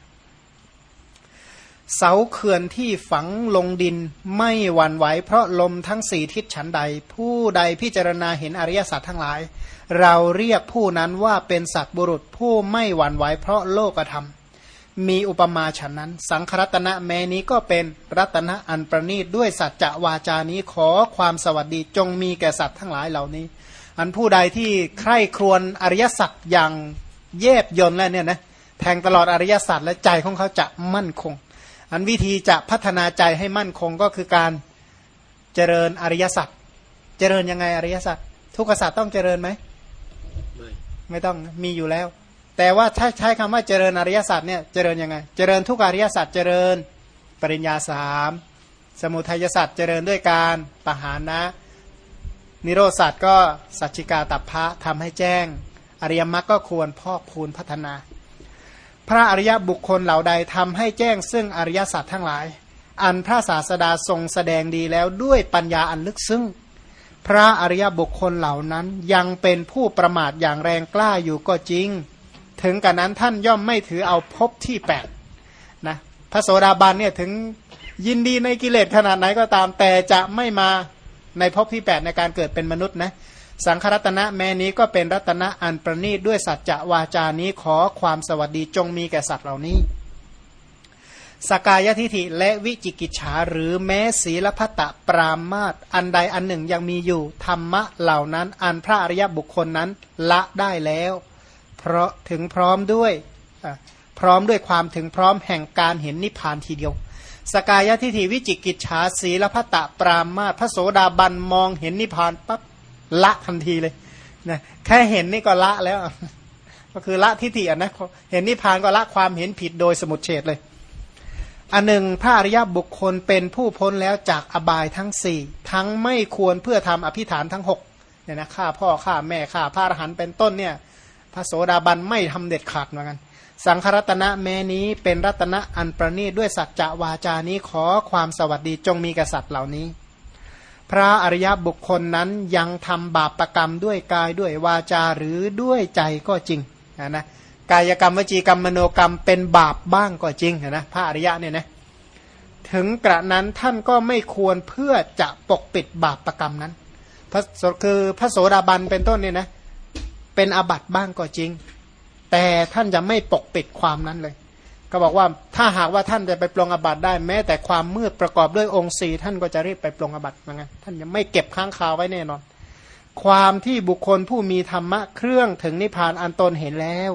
เสาเขื่อนที่ฝังลงดินไม่หวั่นไหวเพราะลมทั้งสี่ทิศฉันใด ผู้ใดพิจารณาเห็นอริยสัจทั้งหลาย เราเรียกผู้นั้นว่าเป็นสัตบุรุษผู้ไม่หวั่นไหวเพราะโลกธรรม มีอุปมาฉันนั้น สังครัตนะแม้นี้ก็เป็นรัตนะอันประณีตด้วยสัจจะวาจานี้ขอความสวัสดีจงมีแก่สัตว์ทั้งหลายเหล่านี้ อันผู้ใดที่ใคร่ครวญอริยสัจอย่างเย็บยนแล้วเนี่ยนะแทงตลอดอริยสัจและใจของเขาจะมั่นคง อันวิธีจะพัฒนาใจให้มั่นคงก็คือการเจริญอริยสัจเจริญยังไงอริยสัจทุกขสัจต้องเจริญไหมไม่ไม่ต้องมีอยู่แล้ว แต่ว่าถ้าใช้คำว่าเจริญอริยสัจเนี่ยเจริญยังไง เจริญทุกอริยสัจเจริญปริญญาสามสมุทัยสัจเจริญด้วยการปหานะ นิโรสัจก็สัจจิกาตัพพะทำให้แจ้ง อริยมรรคก็ควรพอกพูนพัฒนา พระอริยบุคคลเหล่าใดทำให้แจ้งซึ่งอริยสัจทั้งหลาย อันพระศาสดาทรงแสดงดีแล้วด้วยปัญญาอันลึกซึ้งพระอริยบุคคลเหล่านั้นยังเป็นผู้ประมาทอย่างแรงกล้าอยู่ก็จริง ถึงกันนั้นท่านย่อมไม่ถือเอาภพที่แปดนะพระโสดาบันเนี่ยถึงยินดีในกิเลสขนาดไหนก็ตามแต่จะไม่มาในภพที่แปดในการเกิดเป็นมนุษย์นะสังครัตนะแม้นี้ก็เป็นรัตนะอันประณีตด้วยสัจจะวาจานี้ขอความสวัสดีจงมีแก่สัตว์เหล่านี้ สกายทิฐิและวิจิกิจฉาหรือแม้ศีลพัตตปรามาตอันใดอันหนึ่งยังมีอยู่ ธรรมะเหล่านั้น อันพระอริยบุคคลนั้นละได้แล้ว เพราะถึงพร้อมด้วยพร้อมด้วยความถึงพร้อมแห่งการเห็นนิพพานทีเดียว สกายทิฏฐิวิจิกิจฉาสีละพัตตะปรามาพระโสดาบันมองเห็นนิพพานปั๊บละทันทีเลยนะแค่เห็นนี่ก็ละแล้ว ก็คือละทิฏฐินะเห็นนิพพานก็ละความเห็นผิดโดยสมุดเฉดเลยอันหนึ่งพระอริยบุคคลเป็นผู้พ้นแล้วจากอบายทั้งสี่ทั้งไม่ควรเพื่อทำอภิฐานทั้งหกเนี่ยนะฆ่าพ่อฆ่าแม่ฆ่าพระอรหันต์เป็นต้นเนี่ย พระโสดาบันไม่ทำเด็ดขาดเหมือนกัน สังครัตนะแม้นี้เป็นรัตนะอันประณีตด้วยสัจจะวาจานี้ขอความสวัสดีจงมีกษัตริย์เหล่านี้ พระอริยบุคคลนั้นยังทำบาปประกรรมด้วยกายด้วยวาจาหรือด้วยใจก็จริงนะนะกายกรรมวจีกรรมมโนกรรมเป็นบาปบ้างก็จริงนะพระอริยะเนี่ยนะถึงกระนั้นท่านก็ไม่ควรเพื่อจะปกปิดบาปประกรรมนั้นคือพระโสดาบันเป็นต้นเนี่ยนะเป็นอาบัติบ้างก็จริง แต่ท่านจะไม่ปกปิดความนั้นเลย ก็บอกว่าถ้าหากว่าท่านจะไปปลงอาบัติได้แม้ แต่ความมืดประกอบด้วยองค์สีท่านก็จะรีบไปปลงอาบัตเมือนกันท่านจะไม่เก็บค้างคาวไว้แน่นอน ความที่บุคคลผู้มีธรรมะเครื่องถึงนิพพานอันตนเห็นแล้ว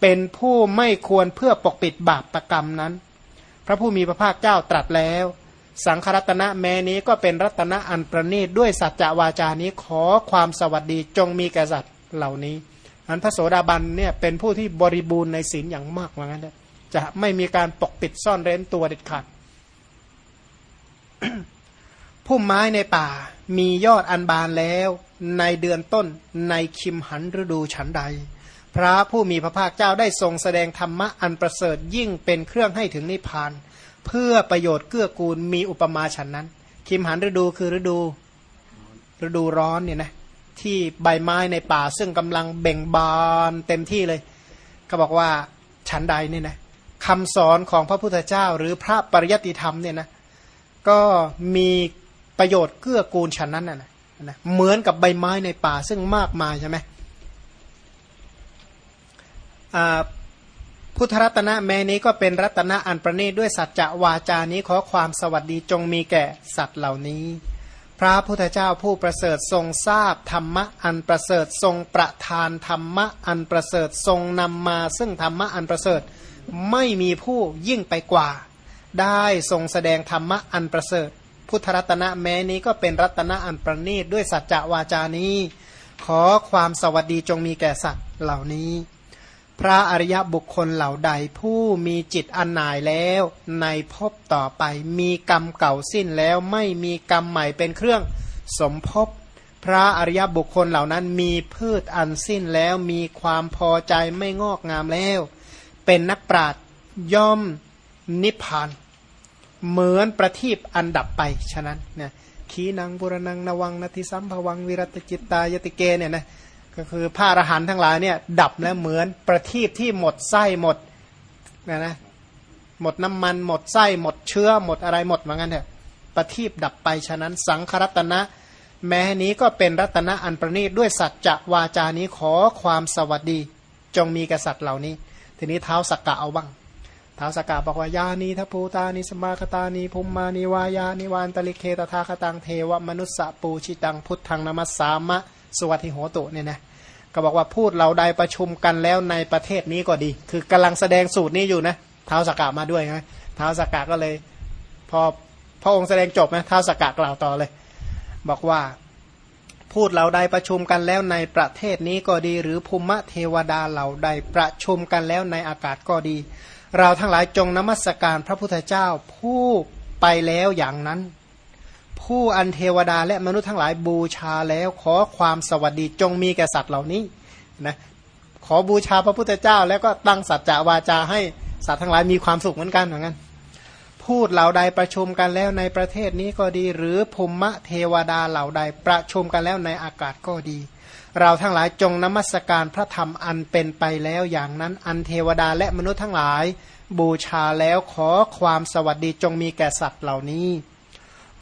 เป็นผู้ไม่ควรเพื่อปกปิดบาปประกรรมนั้น พระผู้มีพระภาคเจ้าตรัสแล้วสังครัตนะแม้นี้ก็เป็นรัตนะอันประณีตด้วยสัจจวาจานี้ขอความสวัสดีจงมีแก่สัตว์ เหล่านี้อันพระโสดาบันเนี่ยเป็นผู้ที่บริบูรณ์ในศีลอย่างมากว่างั้นจะไม่มีการปกปิดซ่อนเร้นตัวเด็ดขาดผู้ไม้ในป่ามียอดอันบานแล้ว ในเดือนต้นในคิมหันฤดูฉันใด พระผู้มีพระภาคเจ้าได้ทรงแสดงธรรมะอันประเสริฐยิ่งเป็นเครื่องให้ถึงนิพพาน เพื่อประโยชน์เกื้อกูลมีอุปมาฉันนั้น คิมหันฤดูคือฤดู ฤดูร้อนเนี่ยนะ ที่ใบไม้ในป่า ซึ่งกำลังเบ่งบานเต็มที่เลยก็บอกว่าฉันใดเนี่ยนะคำสอนของพระพุทธเจ้า หรือพระปริยติธรรมเนี่ยนะก็มีประโยชน์เกื้อกูลฉันนั้นนะนะเหมือนกับใบไม้ในป่าซึ่งมากมายใช่ไหมพุทธรัตนะแม้นี้ก็เป็นรัตนะอันประณีตด้วยสัจจะวาจานี้ขอความสวัสดีจงมีแก่สัตว์เหล่านี้ พระพุทธเจ้าผู้ประเสริฐทรงทราบธรรมะอันประเสริฐทรงประทานธรรมะอันประเสริฐทรงนำมา ซึ่งธรรมะอันประเสริฐไม่มีผู้ยิ่งไปกว่า ได้ทรงแสดงธรรมะอันประเสริฐ พุทธรัตนะแม้นี้ก็เป็นรัตนะอันประณีตด้วยสัจจะวาจานี้ ขอความสวัสดีจงมีแก่สัตว์เหล่านี้ พระอริยบุคคลเหล่าใดผู้มีจิตอันหน่ายแล้วในภพต่อไปมีกรรมเก่าสิ้นแล้วไม่มีกรรมใหม่เป็นเครื่องสมภพพระอริยบุคคลเหล่านั้นมีพืชอันสิ้นแล้วมีความพอใจไม่งอกงามแล้ว เป็นนักปราดย่อมนิพพาน เหมือนประทีปอันดับไปฉะนั้นเนี่ยขีนังบุรนังนวังนาทิสัมภวังวิรัตจิตตายติเกเนี่ยนะ ก็คือพระอรหันต์ทั้งหลายเนี่ยดับแล้วเหมือนประทีปที่หมดไส้หมดนะนะหมดน้ำมันหมดไส้หมดเชื้อหมดอะไรหมดเหมือนกันเถอะประทีปดับไปฉะนั้นสังครัตนะ แม้นี้ก็เป็นรัตนะอันประณีตด้วยสัจจะวาจานี้ขอความสวัสดี จงมีกษัตริย์เหล่านี้ ทีนี้เท้าสักกะเอาบ้างเท้าสักกะบอกว่ายานีทัพูตานิสมาคตานีภูมมานิวายานิวานตลิเคตทาคตังเทวมนุสสะปูชิตังพุทธังนมัสสามะสวัสดิโหตุเนี่ยนะ ก็บอกว่าพูดเราใดประชุมกันแล้วในประเทศนี้ก็ดี คือกำลังแสดงสูตรนี้อยู่นะเท้าสกกะมาด้วยไหมเท้าสกกะก็เลย พอพระองค์แสดงจบนะเท้าสกกะกล่าวต่อเลย บอกว่าพูดเราใดประชุมกันแล้วในประเทศนี้ก็ดี หรือภูมิเทวดาเหล่าใดประชุมกันแล้วในอากาศก็ดี เราทั้งหลายจงนมัสการพระพุทธเจ้าผู้ไปแล้วอย่างนั้น ผู้อันเทวดาและมนุษย์ทั้งหลายบูชาแล้วขอความสวัสดีจงมีแก่สัตว์เหล่านี้นะขอบูชาพระพุทธเจ้า แล้วก็ตั้งสัจจะวาจาให้สัตว์ทั้งหลายมีความสุขเหมือนกันเหมือนกันพูดเหล่าใดประชุมกันแล้วในประเทศนี้ก็ดี หรือภูมิเทวดาเหล่าใดประชุมกันแล้วในอากาศก็ดี เราทั้งหลายจงนมัสการพระธรรมอันเป็นไปแล้วอย่างนั้นอันเทวดาและมนุษย์ทั้งหลาย บูชาแล้วขอความสวัสดีจงมีแก่สัตว์เหล่านี้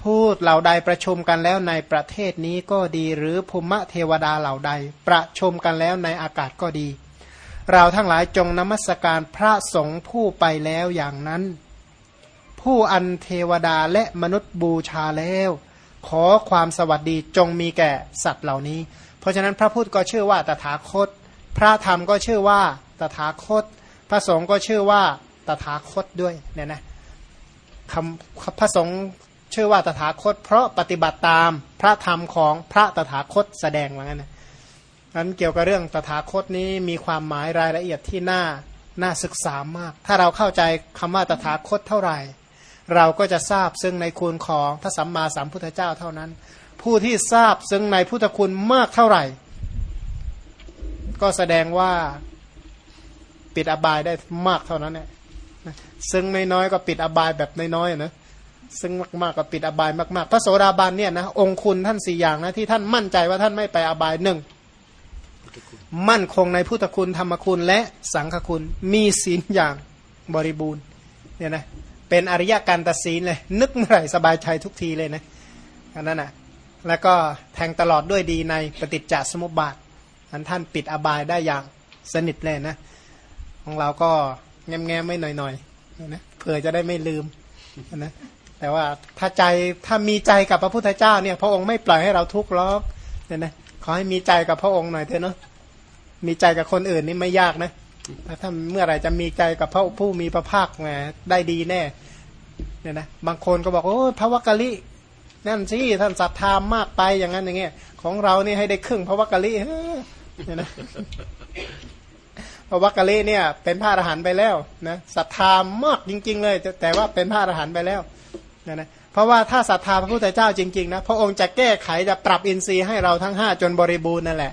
พูดเหล่าใดประชุมกันแล้วในประเทศนี้ก็ดี หรือภูมิเทวดาเหล่าใด ประชุมกันแล้วในอากาศก็ดี เราทั้งหลายจงนมัสการพระสงฆ์ผู้ไปแล้วอย่างนั้น ผู้อันเทวดาและมนุษย์บูชาแล้ว ขอความสวัสดีจงมีแก่สัตว์เหล่านี้ เพราะฉะนั้นพระพุทธก็ชื่อว่าตถาคต พระธรรมก็ชื่อว่าตถาคต พระสงฆ์ก็ชื่อว่าตถาคตด้วยเนี่ยนะคำพระสงฆ์ ชื่อว่าตถาคต เพราะปฏิบัติตามพระธรรมของพระตถาคตแสดงว่างั้นนะนั้นเกี่ยวกับเรื่องตถาคตนี้มีความหมายรายละเอียดที่น่าน่าศึกษามาก ถ้าเราเข้าใจคำว่าตถาคตเท่าไหร่ เราก็จะทราบซึ่งในคุณของพระสัมมาสัมพุทธเจ้าเท่านั้น ผู้ที่ทราบซึ่งในพุทธคุณมากเท่าไหร่ ก็แสดงว่าปิดอบายได้มากเท่านั้นแหละซึ่งไม่น้อยก็ปิดอบายแบบน้อยๆนะ ซึ่งมากๆก็ปิดอบายมาก ๆ พระโสดาบันเนี่ยนะองคุณท่านสี่อย่างนะที่ท่านมั่นใจว่าท่านไม่ไปอบายหนึ่งมั่นคงในพุทธคุณธรรมคุณและสังฆคุณมีศีลอย่างบริบูรณ์เนี่ยนะเป็นอริยการตัดศีลเลยนึกเมื่อไหร่สบายใจทุกทีเลยนะอันนั้นนะ่ะแล้วก็แทงตลอดด้วยดีในปฏิจจสมุปบาทอันท่านปิดอบายได้อย่างสนิทเลยนะ ของเราก็แง้มๆไม่หน่อยๆนะเผื่อจะได้ไม่ลืมนะ แต่ว่าถ้าใจถ้ามีใจกับพระพุทธเจ้าเนี่ย พระองค์ไม่ปล่อยให้เราทุกข์หรอกเนี่ยนะขอให้มีใจกับพระองค์หน่อยเถอะเนาะมีใจกับคนอื่นนี่ไม่ยากนะถ้าเมื่อไหร่จะมีใจกับพระผู้มีพระภาคไงได้ดีแน่เนี่ยนะบางคนก็บอกโอ้พระวักกะลินั่นสิท่านศรัทธามากไปอย่างนั้นอย่างเงี้ยของเรานี่ให้ได้ครึ่งพระวักกะลิเนี่ยนะพระวักกะลิเนี่ย เป็นพระอรหันต์ไปแล้วนะศรัทธามากจริง ๆ เลยแต่ว่าเป็นพระอรหันต์ไปแล้ว นะนะเพราะว่าถ้าศรัทธาพระพุทธเจ้าจริงๆนะพระองค์จะแก้ไขจะปรับอินทรีย์ให้เราทั้งห้าจนบริบูรณ์นั่นแหละ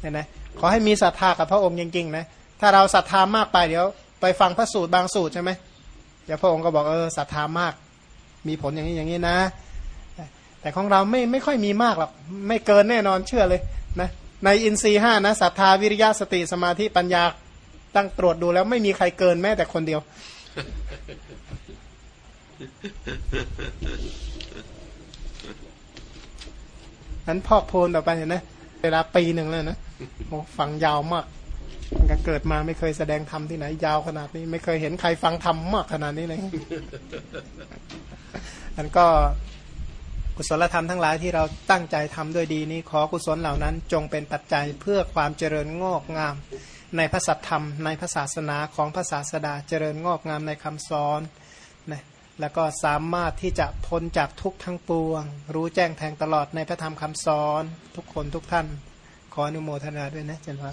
เนี่ยนะขอให้มีศรัทธากับพระองค์จริงๆนะถ้าเราศรัทธามากไปเดี๋ยวไปฟังพระสูตรบางสูตรใช่ไหมเดี๋ยวพระองค์ก็บอกเออศรัทธามาก มีผลอย่างนี้อย่างนี้นะ แต่ของเราไม่ไม่ค่อยมีมากหรอกไม่เกินแน่นอนเชื่อเลยนะในอินทรีห้านะศรัทธาวิริยะสติสมาธิปัญญาตั้งตรวจดูแล้วไม่มีใครเกินแม้แต่คนเดียว นั้นพอกโพลต่อไปเห็นไหมเวลาปีหนึ่งแล้วนะโอ้ฟังยาวมากตั้งแต่เกิดมาไม่เคยแสดงธรรมที่ไหน ยาวขนาดนี้ ไม่เคยเห็นใครฟังธรรมมากขนาดนี้เลยอันก็กุศลธรรมทั้งหลายที่เราตั้งใจทำด้วยดีนี้ ขอกุศลเหล่านั้น จงเป็นปัจจัยเพื่อความเจริญงอกงาม ในพระสัทธรรม ในพระศาสนาของพระศาสดาเจริญงอกงามในคำสอน แล้วก็สามารถที่จะพ้นจากทุกทั้งปวง รู้แจ้งแทงตลอดในพระธรรมคำสอน ทุกคนทุกท่าน ขออนุโมทนาด้วยนะเจนพร